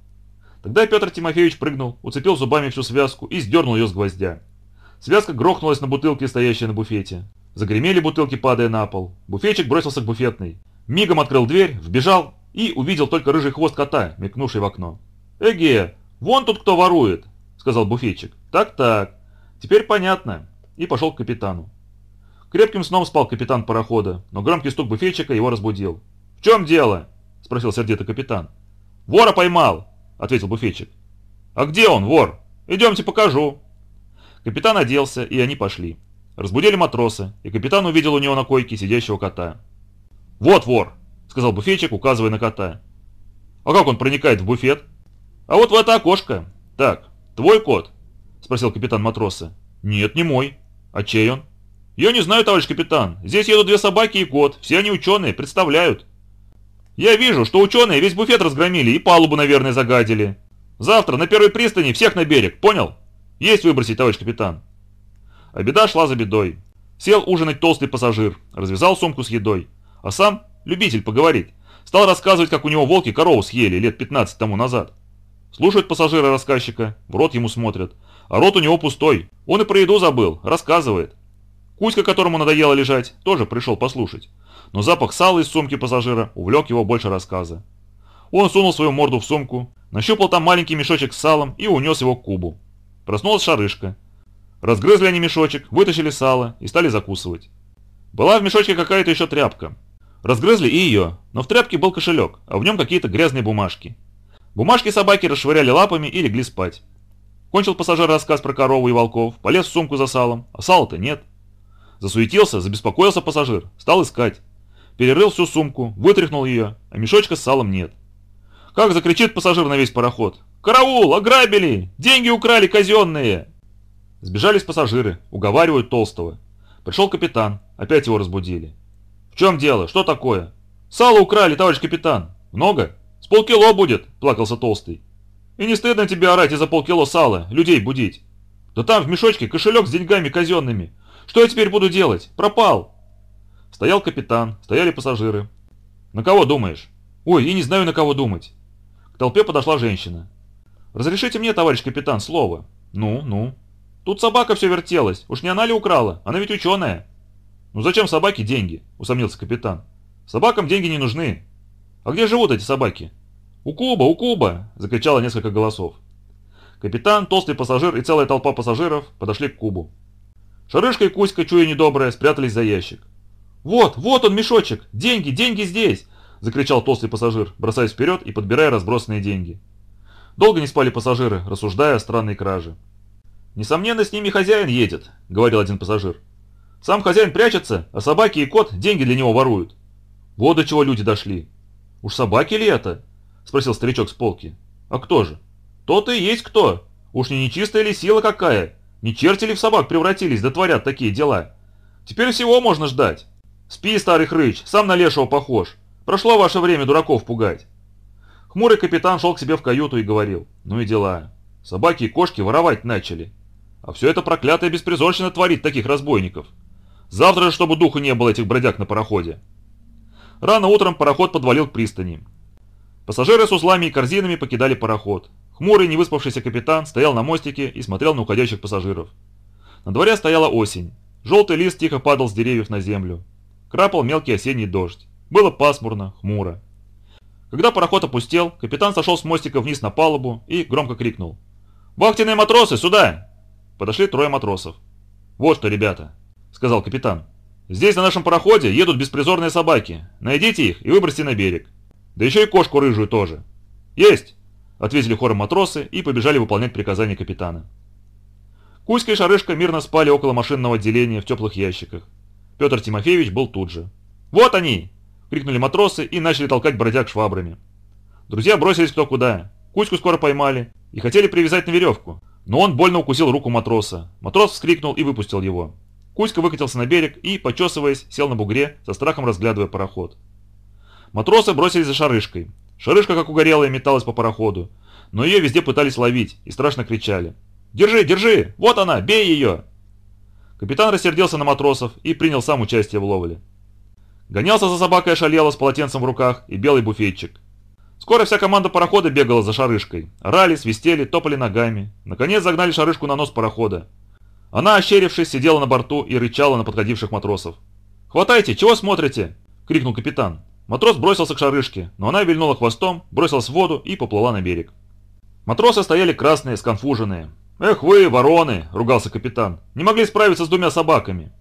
Тогда Петр Тимофеевич прыгнул, уцепил зубами всю связку и сдернул ее с гвоздя. Связка грохнулась на бутылке, стоящей на буфете. Загремели бутылки, падая на пол. Буфетчик бросился к буфетной. Мигом открыл дверь, вбежал и увидел только рыжий хвост кота, мелькнувший в окно. «Эге, вон тут кто ворует!» — сказал буфетчик. «Так-так, теперь понятно». И пошел к капитану. Крепким сном спал капитан парохода, но громкий стук буфетчика его разбудил. «В чем дело?» – спросил сердито капитан. «Вора поймал!» – ответил буфетчик. «А где он, вор? Идемте покажу!» Капитан оделся, и они пошли. Разбудили матроса, и капитан увидел у него на койке сидящего кота. «Вот вор!» – сказал буфетчик, указывая на кота. «А как он проникает в буфет?» «А вот в это окошко. Так, твой кот?» – спросил капитан матроса. «Нет, не мой. А чей он?» «Я не знаю, товарищ капитан. Здесь едут две собаки и кот. Все они ученые, представляют». «Я вижу, что ученые весь буфет разгромили и палубу, наверное, загадили. Завтра на первой пристани всех на берег, понял? Есть выбросить, товарищ капитан». А беда шла за бедой. Сел ужинать толстый пассажир, развязал сумку с едой. А сам, любитель поговорить, стал рассказывать, как у него волки корову съели лет 15 тому назад. Слушают пассажиры рассказчика, в рот ему смотрят. А рот у него пустой. Он и про еду забыл, рассказывает. Кузька, которому надоело лежать, тоже пришел послушать. Но запах сала из сумки пассажира увлек его больше рассказа. Он сунул свою морду в сумку, Нащупал там маленький мешочек с салом и унес его к кубу. Проснулась шарышка. Разгрызли они мешочек, вытащили сало и стали закусывать. Была в мешочке какая-то еще тряпка. Разгрызли и ее, но в тряпке был кошелек, а в нем какие-то грязные бумажки. Бумажки собаки расшвыряли лапами и легли спать. Кончил пассажир рассказ про корову и волков, полез в сумку за салом, а сала-то нет. Засуетился, забеспокоился пассажир, стал искать. Перерыл всю сумку, вытряхнул ее, а мешочка с салом нет. Как закричит пассажир на весь пароход. «Караул! Ограбили! Деньги украли казенные!» Сбежались пассажиры, уговаривают Толстого. Пришел капитан, опять его разбудили. «В чем дело? Что такое?» «Сало украли, товарищ капитан!» «Много?» «С полкило будет!» – плакался Толстый. «И не стыдно тебе орать из-за полкило сала, людей будить?» «Да там в мешочке кошелек с деньгами казенными. Что я теперь буду делать? Пропал!» Стоял капитан, стояли пассажиры. «На кого думаешь?» «Ой, я не знаю, на кого думать». К толпе подошла женщина. «Разрешите мне, товарищ капитан, слово?» «Ну, ну». «Тут собака все вертелась. Уж не она ли украла? Она ведь ученая». «Ну зачем собаке деньги?» – усомнился капитан. «Собакам деньги не нужны». «А где живут эти собаки?» «У Куба, у Куба!» – закричало несколько голосов. Капитан, толстый пассажир и целая толпа пассажиров подошли к Кубу. Шарышка и Кузька, чуя недоброе, спрятались за ящик. «Вот, вот он, мешочек! Деньги, деньги здесь!» – закричал толстый пассажир, бросаясь вперед и подбирая разбросанные деньги. Долго не спали пассажиры, рассуждая о странной краже. «Несомненно, с ними хозяин едет», — говорил один пассажир. «Сам хозяин прячется, а собаки и кот деньги для него воруют». Вот до чего люди дошли. «Уж собаки ли это?» — спросил старичок с полки. «А кто же?» «То-то и есть кто. Уж не нечистая ли сила какая? Не черти ли в собак превратились, да творят такие дела? Теперь всего можно ждать. Спи, старый хрыч, сам на лешего похож. Прошло ваше время дураков пугать». Хмурый капитан шел к себе в каюту и говорил. «Ну и дела. Собаки и кошки воровать начали. А все это проклятая беспризорщина творит таких разбойников. Завтра же, чтобы духу не было этих бродяг на пароходе. Рано утром пароход подвалил к пристани. Пассажиры с узлами и корзинами покидали пароход. Хмурый, невыспавшийся капитан стоял на мостике и смотрел на уходящих пассажиров. На дворе стояла осень. Желтый лист тихо падал с деревьев на землю. Крапал мелкий осенний дождь. Было пасмурно, хмуро. Когда пароход опустел, капитан сошел с мостика вниз на палубу и громко крикнул. «Вахтенные матросы, сюда!» Подошли трое матросов. «Вот что, ребята», — сказал капитан. «Здесь на нашем пароходе едут беспризорные собаки. Найдите их и выбросьте на берег. Да еще и кошку рыжую тоже». «Есть!» — ответили хором матросы и побежали выполнять приказания капитана. Кузька и Шарышка мирно спали около машинного отделения в теплых ящиках. Петр Тимофеевич был тут же. «Вот они!» — крикнули матросы и начали толкать бродяг швабрами. Друзья бросились кто куда. Кузьку скоро поймали и хотели привязать на веревку, но он больно укусил руку матроса. Матрос вскрикнул и выпустил его. Кузька выкатился на берег и, почесываясь, сел на бугре, со страхом разглядывая пароход. Матросы бросились за шарышкой. Шарышка, как угорелая, металась по пароходу, но ее везде пытались ловить и страшно кричали. «Держи, держи! Вот она! Бей ее!» Капитан рассердился на матросов и принял сам участие в ловле. Гонялся за собакой ошалело с полотенцем в руках и белый буфетчик. Скоро вся команда парохода бегала за шарышкой. Рали, свистели, топали ногами. Наконец загнали шарышку на нос парохода. Она, ощерившись, сидела на борту и рычала на подходивших матросов. «Хватайте, чего смотрите?» – крикнул капитан. Матрос бросился к шарышке, но она вильнула хвостом, бросилась в воду и поплыла на берег. Матросы стояли красные, сконфуженные. «Эх вы, вороны!» – ругался капитан. «Не могли справиться с двумя собаками!»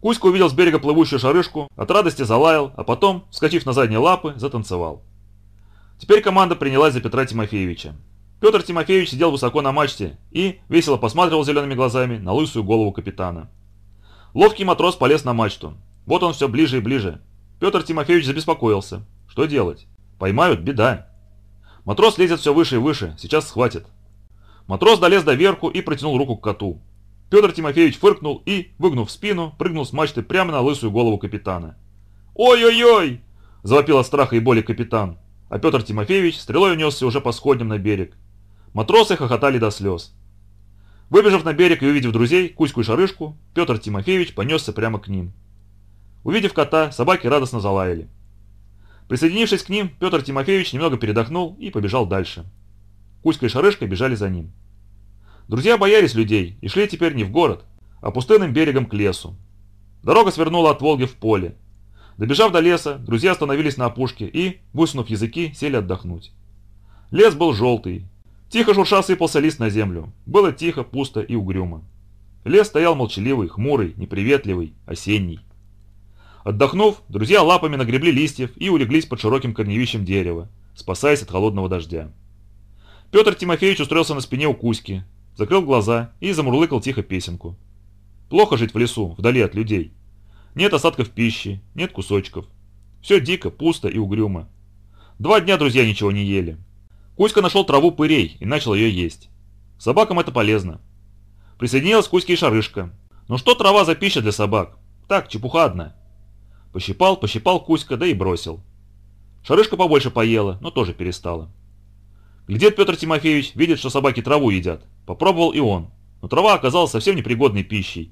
Кузька увидел с берега плывущую шарышку, от радости залаял, а потом, вскочив на задние лапы, затанцевал. Теперь команда принялась за Петра Тимофеевича. Петр Тимофеевич сидел высоко на мачте и весело посматривал зелеными глазами на лысую голову капитана. Ловкий матрос полез на мачту. Вот он все ближе и ближе. Петр Тимофеевич забеспокоился. Что делать? Поймают – беда. Матрос лезет все выше и выше, сейчас схватит. Матрос долез до верху и протянул руку к коту. Петр Тимофеевич фыркнул и, выгнув спину, прыгнул с мачты прямо на лысую голову капитана. «Ой-ой-ой!» – завопил от страха и боли капитан а Петр Тимофеевич стрелой унесся уже по сходням на берег. Матросы хохотали до слез. Выбежав на берег и увидев друзей, Кузьку и Шарышку, Петр Тимофеевич понесся прямо к ним. Увидев кота, собаки радостно залаяли. Присоединившись к ним, Петр Тимофеевич немного передохнул и побежал дальше. Кузька и Шарышка бежали за ним. Друзья боялись людей и шли теперь не в город, а пустынным берегом к лесу. Дорога свернула от Волги в поле, Добежав до леса, друзья остановились на опушке и, высунув языки, сели отдохнуть. Лес был желтый. Тихо шурша сыпался лист на землю. Было тихо, пусто и угрюмо. Лес стоял молчаливый, хмурый, неприветливый, осенний. Отдохнув, друзья лапами нагребли листьев и улеглись под широким корневищем дерева, спасаясь от холодного дождя. Петр Тимофеевич устроился на спине у Кузьки, закрыл глаза и замурлыкал тихо песенку. Плохо жить в лесу, вдали от людей. Нет осадков пищи, нет кусочков. Все дико, пусто и угрюмо. Два дня друзья ничего не ели. Кузька нашел траву пырей и начал ее есть. Собакам это полезно. Присоединилась Кузьке и Шарышка. Ну что трава за пища для собак? Так, чепуха одна. Пощипал, пощипал Кузька, да и бросил. Шарышка побольше поела, но тоже перестала. Глядит Петр Тимофеевич, видит, что собаки траву едят. Попробовал и он. Но трава оказалась совсем непригодной пищей.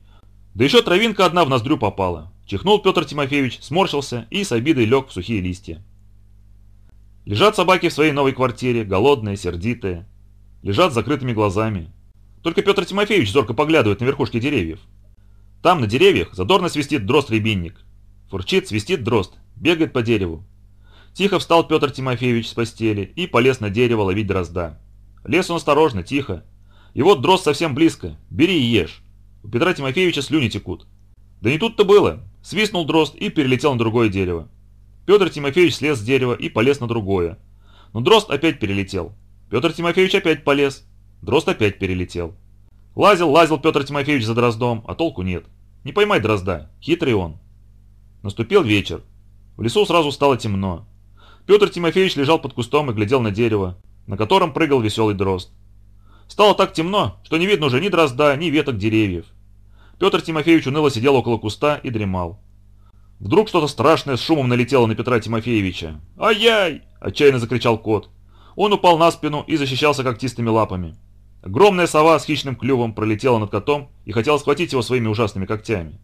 Да еще травинка одна в ноздрю попала. Чихнул Петр Тимофеевич, сморщился и с обидой лег в сухие листья. Лежат собаки в своей новой квартире, голодные, сердитые. Лежат с закрытыми глазами. Только Петр Тимофеевич зорко поглядывает на верхушки деревьев. Там, на деревьях, задорно свистит дрозд-рябинник. Фурчит, свистит дрозд, бегает по дереву. Тихо встал Петр Тимофеевич с постели и полез на дерево ловить дрозда. Лез он осторожно, тихо. И вот дрозд совсем близко. Бери и ешь. У Петра Тимофеевича слюни текут. Да не тут-то было. Свистнул дрозд и перелетел на другое дерево. Петр Тимофеевич слез с дерева и полез на другое. Но дрозд опять перелетел. Петр Тимофеевич опять полез. Дрозд опять перелетел. Лазил, лазил Петр Тимофеевич за дроздом, а толку нет. Не поймай дрозда, хитрый он. Наступил вечер. В лесу сразу стало темно. Петр Тимофеевич лежал под кустом и глядел на дерево, на котором прыгал веселый дрозд. Стало так темно, что не видно уже ни дрозда, ни веток деревьев. Петр Тимофеевич уныло сидел около куста и дремал. Вдруг что-то страшное с шумом налетело на Петра Тимофеевича. «Ай-яй!» – отчаянно закричал кот. Он упал на спину и защищался когтистыми лапами. Огромная сова с хищным клювом пролетела над котом и хотела схватить его своими ужасными когтями.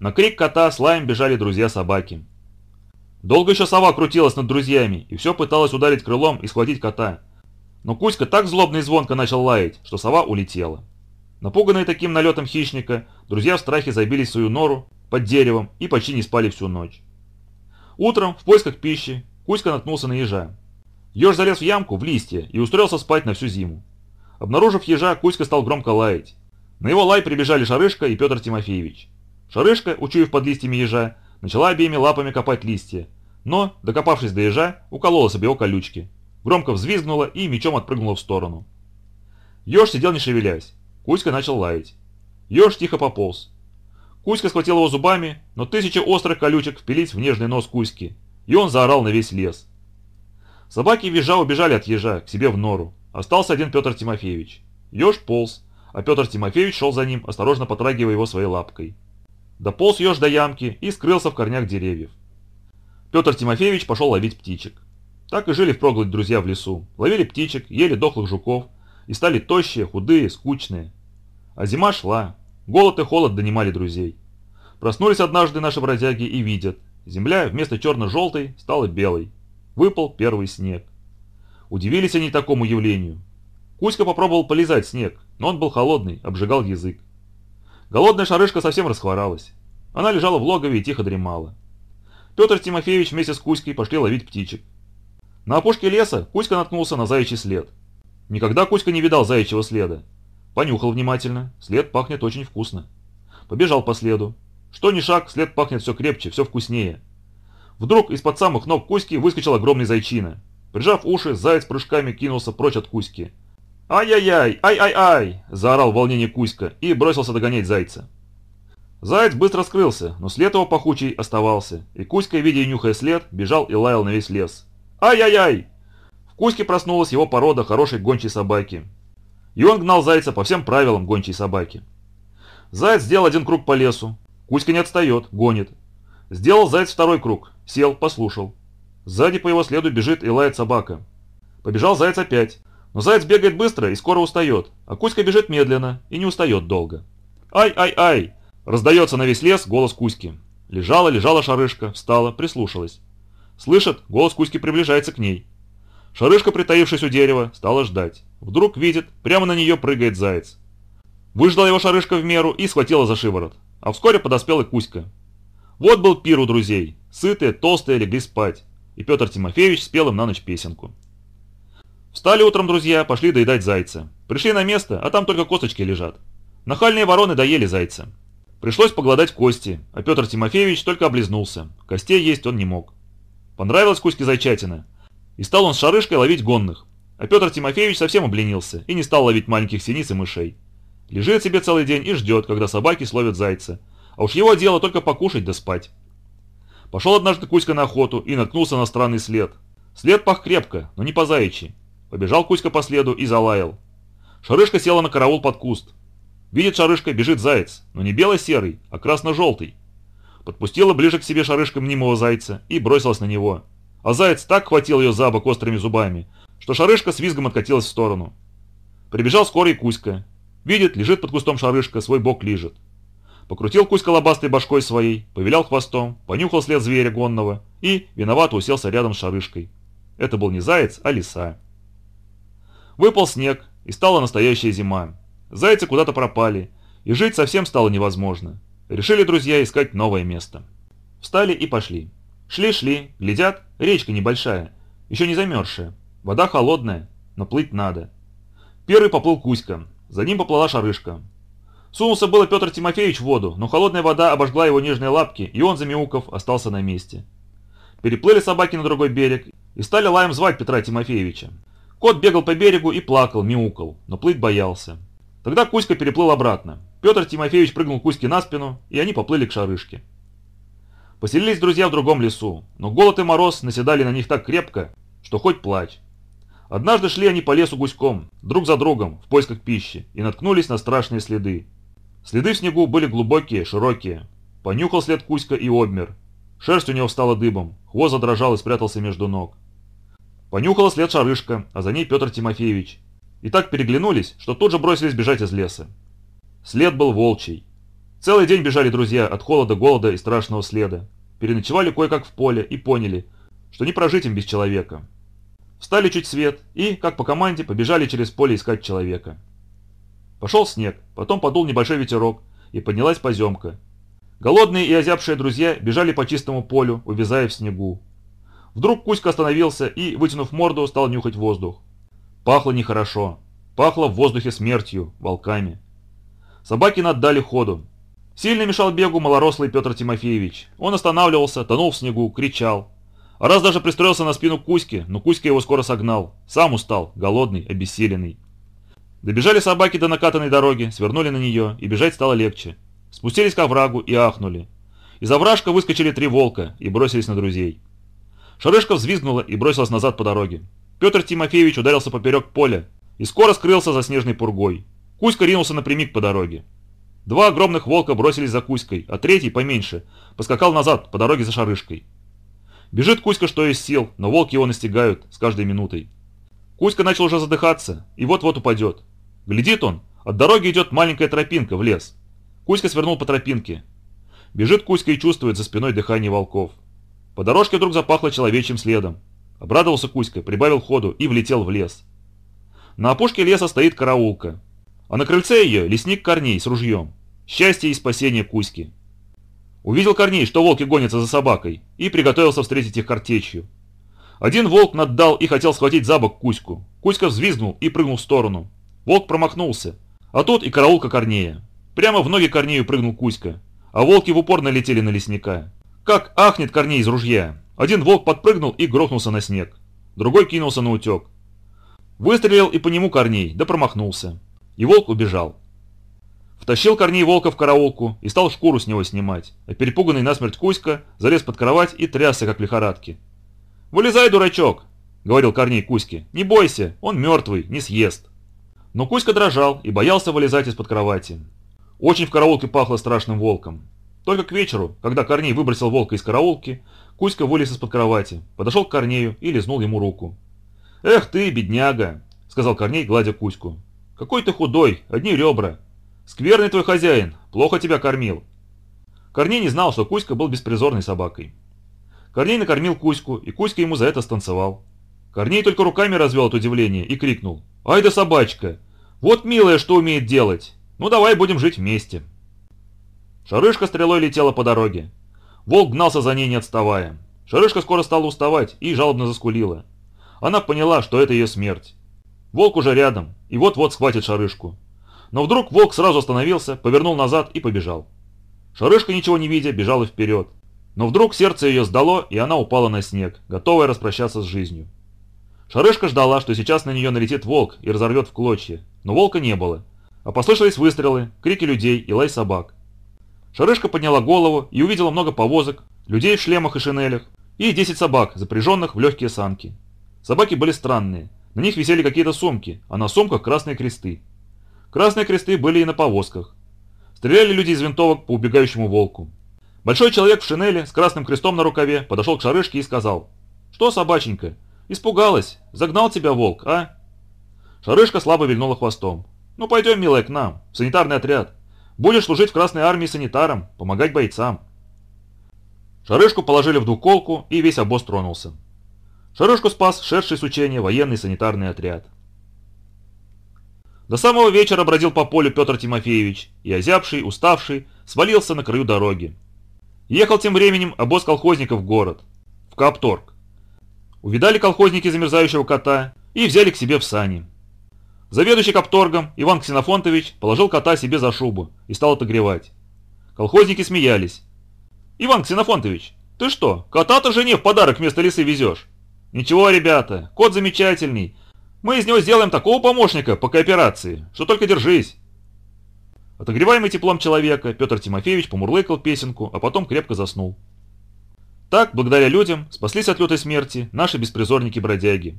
На крик кота с лаем бежали друзья-собаки. Долго еще сова крутилась над друзьями и все пыталась ударить крылом и схватить кота. Но Кузька так злобно и звонко начал лаять, что сова улетела. Напуганные таким налетом хищника, друзья в страхе забились в свою нору под деревом и почти не спали всю ночь. Утром, в поисках пищи, Кузька наткнулся на ежа. Еж залез в ямку, в листья, и устроился спать на всю зиму. Обнаружив ежа, Кузька стал громко лаять. На его лай прибежали Шарышка и Петр Тимофеевич. Шарышка, учуяв под листьями ежа, начала обеими лапами копать листья, но, докопавшись до ежа, уколола себе его колючки, громко взвизгнула и мечом отпрыгнула в сторону. Еж сидел не шевелясь. Кузька начал лаять. Еж тихо пополз. Кузька схватил его зубами, но тысячи острых колючек впились в нежный нос Кузьки, и он заорал на весь лес. Собаки визжа убежали от ежа к себе в нору. Остался один Петр Тимофеевич. Еж полз, а Петр Тимофеевич шел за ним, осторожно потрагивая его своей лапкой. Дополз еж до ямки и скрылся в корнях деревьев. Петр Тимофеевич пошел ловить птичек. Так и жили впроголодь друзья в лесу. Ловили птичек, ели дохлых жуков и стали тощие, худые, скучные. А зима шла. Голод и холод донимали друзей. Проснулись однажды наши бродяги и видят. Земля вместо черно-желтой стала белой. Выпал первый снег. Удивились они такому явлению. Кузька попробовал полезать снег, но он был холодный, обжигал язык. Голодная шарышка совсем расхворалась. Она лежала в логове и тихо дремала. Петр Тимофеевич вместе с Кузькой пошли ловить птичек. На опушке леса Кузька наткнулся на заячий след. Никогда Кузька не видал заячьего следа. Понюхал внимательно, след пахнет очень вкусно. Побежал по следу. Что ни шаг, след пахнет все крепче, все вкуснее. Вдруг из-под самых ног Кузьки выскочил огромный зайчина. Прижав уши, заяц прыжками кинулся прочь от Кузьки. «Ай-яй-яй! Ай-ай-ай!» – заорал в волнении Кузька и бросился догонять зайца. Заяц быстро скрылся, но след его пахучий оставался, и Кузька, видя и нюхая след, бежал и лаял на весь лес. «Ай-яй-яй!» В Кузьке проснулась его порода хорошей гончей собаки. И он гнал зайца по всем правилам гончей собаки. Заяц сделал один круг по лесу. Кузька не отстает, гонит. Сделал заяц второй круг, сел, послушал. Сзади по его следу бежит и лает собака. Побежал заяц опять. Но заяц бегает быстро и скоро устает, а Кузька бежит медленно и не устает долго. «Ай-ай-ай!» Раздается на весь лес голос Кузьки. Лежала, лежала шарышка, встала, прислушалась. Слышит, голос Кузьки приближается к ней. Шарышка, притаившись у дерева, стала ждать. Вдруг видит, прямо на нее прыгает заяц. Выждала его шарышка в меру и схватила за шиворот. А вскоре подоспела Кузька. Вот был пир у друзей. Сытые, толстые легли спать и Петр Тимофеевич спел им на ночь песенку. Встали утром друзья, пошли доедать зайца. Пришли на место, а там только косточки лежат. Нахальные вороны доели зайца. Пришлось погладать кости, а Петр Тимофеевич только облизнулся. Костей есть он не мог. Понравилась Кузьке зайчатина. И стал он с шарышкой ловить гонных. А Петр Тимофеевич совсем обленился и не стал ловить маленьких синиц и мышей. Лежит себе целый день и ждет, когда собаки словят зайца. А уж его дело только покушать да спать. Пошел однажды Кузька на охоту и наткнулся на странный след. След пах крепко, но не по заячьи. Побежал Кузька по следу и залаял. Шарышка села на караул под куст. Видит Шарышка, бежит заяц, но не бело-серый, а красно-желтый. Подпустила ближе к себе Шарышка мнимого зайца и бросилась на него. А заяц так хватил ее за бок острыми зубами, что Шарышка с визгом откатилась в сторону. Прибежал скорый Кузька. Видит, лежит под кустом Шарышка, свой бок лежит. Покрутил Кузька лобастой башкой своей, повилял хвостом, понюхал след зверя гонного и виновато уселся рядом с Шарышкой. Это был не заяц, а лиса. Выпал снег, и стала настоящая зима. Зайцы куда-то пропали, и жить совсем стало невозможно. Решили друзья искать новое место. Встали и пошли. Шли-шли, глядят, речка небольшая, еще не замерзшая. Вода холодная, но плыть надо. Первый поплыл Кузька, за ним поплыла Шарышка. Сунулся было Петр Тимофеевич в воду, но холодная вода обожгла его нежные лапки, и он, замяуков, остался на месте. Переплыли собаки на другой берег и стали лаем звать Петра Тимофеевича. Кот бегал по берегу и плакал, мяукал, но плыть боялся. Тогда Кузька переплыл обратно. Петр Тимофеевич прыгнул Кузьке на спину, и они поплыли к шарышке. Поселились друзья в другом лесу, но голод и мороз наседали на них так крепко, что хоть плачь. Однажды шли они по лесу гуськом, друг за другом, в поисках пищи, и наткнулись на страшные следы. Следы в снегу были глубокие, широкие. Понюхал след Кузька и обмер. Шерсть у него стала дыбом, хвост задрожал и спрятался между ног. Понюхала след Шарышка, а за ней Петр Тимофеевич. И так переглянулись, что тут же бросились бежать из леса. След был волчий. Целый день бежали друзья от холода, голода и страшного следа. Переночевали кое-как в поле и поняли, что не прожить им без человека. Встали чуть свет и, как по команде, побежали через поле искать человека. Пошел снег, потом подул небольшой ветерок, и поднялась поземка. Голодные и озябшие друзья бежали по чистому полю, увязая в снегу. Вдруг Кузька остановился и, вытянув морду, стал нюхать воздух. Пахло нехорошо. Пахло в воздухе смертью, волками. Собаки наддали ходу. Сильно мешал бегу малорослый Петр Тимофеевич. Он останавливался, тонул в снегу, кричал. А раз даже пристроился на спину Кузьки, но Кузька его скоро согнал. Сам устал, голодный, обессиленный. Добежали собаки до накатанной дороги, свернули на нее, и бежать стало легче. Спустились к оврагу и ахнули. Из овражка выскочили три волка и бросились на друзей. Шарышка взвизгнула и бросилась назад по дороге. Петр Тимофеевич ударился поперек поля и скоро скрылся за снежной пургой. Кузька ринулся напрямик по дороге. Два огромных волка бросились за Кузькой, а третий, поменьше, поскакал назад по дороге за Шарышкой. Бежит Кузька что из сил, но волки его настигают с каждой минутой. Кузька начал уже задыхаться и вот-вот упадет. Глядит он, от дороги идет маленькая тропинка в лес. Кузька свернул по тропинке. Бежит Кузька и чувствует за спиной дыхание волков. По дорожке вдруг запахло человечьим следом. Обрадовался Кузька, прибавил ходу и влетел в лес. На опушке леса стоит караулка, а на крыльце ее лесник Корней с ружьем. Счастье и спасение Кузьки. Увидел Корней, что волки гонятся за собакой, и приготовился встретить их картечью. Один волк наддал и хотел схватить за бок Кузьку. Кузька взвизгнул и прыгнул в сторону. Волк промахнулся, а тут и караулка Корнея. Прямо в ноги Корнею прыгнул Кузька, а волки в упор налетели на лесника. Как ахнет Корней из ружья. Один волк подпрыгнул и грохнулся на снег. Другой кинулся на утек. Выстрелил и по нему Корней, да промахнулся. И волк убежал. Втащил Корней волка в караулку и стал шкуру с него снимать, а перепуганный насмерть Кузька залез под кровать и трясся, как в лихорадке. «Вылезай, дурачок!» — говорил Корней Кузьке. «Не бойся, он мертвый, не съест». Но Кузька дрожал и боялся вылезать из-под кровати. Очень в караулке пахло страшным волком. Только к вечеру, когда Корней выбросил волка из караулки, Кузька вылез из-под кровати, подошел к Корнею и лизнул ему руку. «Эх ты, бедняга!» — сказал Корней, гладя Кузьку. «Какой ты худой, одни ребра. Скверный твой хозяин, плохо тебя кормил». Корней не знал, что Кузька был беспризорной собакой. Корней накормил Кузьку, и Кузька ему за это станцевал. Корней только руками развел от удивления и крикнул. «Ай да собачка! Вот милая, что умеет делать! Ну давай будем жить вместе!» Шарышка стрелой летела по дороге. Волк гнался за ней не отставая. Шарышка скоро стала уставать и жалобно заскулила. Она поняла, что это ее смерть. Волк уже рядом, и вот-вот схватит шарышку. Но вдруг волк сразу остановился, повернул назад и побежал. Шарышка, ничего не видя, бежала вперед. Но вдруг сердце ее сдало, и она упала на снег, готовая распрощаться с жизнью. Шарышка ждала, что сейчас на нее налетит волк и разорвет в клочья, но волка не было, а послышались выстрелы, крики людей и лай собак. Шарышка подняла голову и увидела много повозок, людей в шлемах и шинелях, и 10 собак, запряженных в легкие санки. Собаки были странные, на них висели какие-то сумки, а на сумках красные кресты. Красные кресты были и на повозках. Стреляли люди из винтовок по убегающему волку. Большой человек в шинели с красным крестом на рукаве подошел к шарышке и сказал, «Что, собаченька, испугалась, загнал тебя волк, а?» Шарышка слабо вильнула хвостом. «Ну пойдем, милая, к нам, в санитарный отряд. Будешь служить в Красной Армии санитаром, помогать бойцам». Шарышку положили в двуколку, и весь обоз тронулся. Шарышку спас шедший с учения военный санитарный отряд. До самого вечера бродил по полю Петр Тимофеевич, и озябший, уставший, свалился на краю дороги. Ехал тем временем обоз колхозников в город, в Капторг. Увидали колхозники замерзающего кота и взяли к себе в сани. Заведующий Капторгом Иван Ксенофонтович положил кота себе за шубу и стал отогревать. Колхозники смеялись. «Иван Ксенофонтович, ты что, кота-то жене в подарок вместо лисы везешь?» «Ничего, ребята, кот замечательный. Мы из него сделаем такого помощника по кооперации, что только держись». Отогреваемый теплом человека, Петр Тимофеевич помурлыкал песенку, а потом крепко заснул. Так, благодаря людям, спаслись от лютой смерти наши беспризорники-бродяги.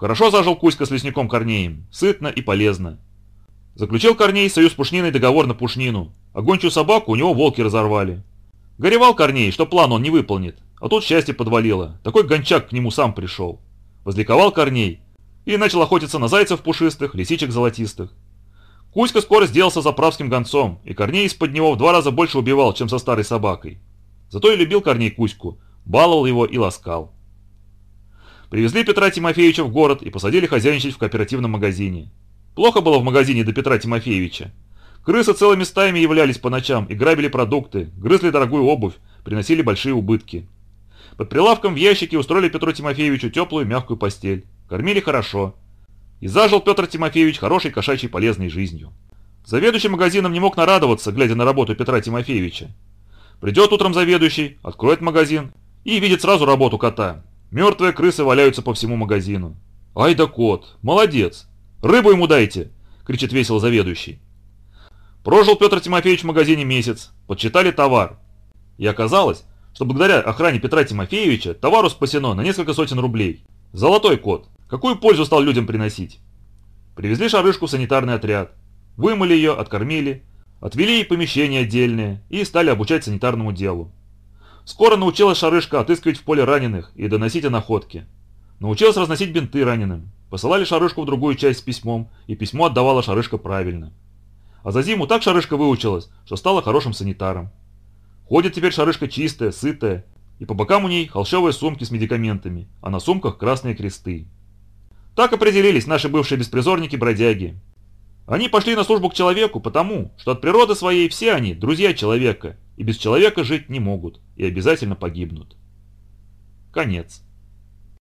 Хорошо зажил Кузька с лесником Корнеем, сытно и полезно. Заключил Корней союз Пушниной договор на Пушнину, а гончую собаку у него волки разорвали. Горевал Корней, что план он не выполнит, а тут счастье подвалило, такой гончак к нему сам пришел. Возликовал Корней и начал охотиться на зайцев пушистых, лисичек золотистых. Кузька скоро сделался заправским гонцом, и Корней из-под него в два раза больше убивал, чем со старой собакой. Зато и любил Корней Кузьку, баловал его и ласкал. Привезли Петра Тимофеевича в город и посадили хозяйничать в кооперативном магазине. Плохо было в магазине до Петра Тимофеевича. Крысы целыми стаями являлись по ночам и грабили продукты, грызли дорогую обувь, приносили большие убытки. Под прилавком в ящике устроили Петру Тимофеевичу теплую мягкую постель. Кормили хорошо. И зажил Петр Тимофеевич хорошей кошачьей полезной жизнью. Заведующий магазином не мог нарадоваться, глядя на работу Петра Тимофеевича. Придет утром заведующий, откроет магазин и видит сразу работу кота. Мертвые крысы валяются по всему магазину. «Ай да кот! Молодец! Рыбу ему дайте!» – кричит весело заведующий. Прожил Петр Тимофеевич в магазине месяц, подсчитали товар. И оказалось, что благодаря охране Петра Тимофеевича товару спасено на несколько сотен рублей. Золотой кот. Какую пользу стал людям приносить? Привезли шарышку в санитарный отряд. Вымыли ее, откормили, отвели ей помещение отдельное и стали обучать санитарному делу. Скоро научилась Шарышка отыскивать в поле раненых и доносить о находке. Научилась разносить бинты раненым. Посылали Шарышку в другую часть с письмом, и письмо отдавала Шарышка правильно. А за зиму так Шарышка выучилась, что стала хорошим санитаром. Ходит теперь Шарышка чистая, сытая, и по бокам у ней холщовые сумки с медикаментами, а на сумках красные кресты. Так определились наши бывшие беспризорники-бродяги. Они пошли на службу к человеку потому, что от природы своей все они друзья человека, и без человека жить не могут, и обязательно погибнут. Конец.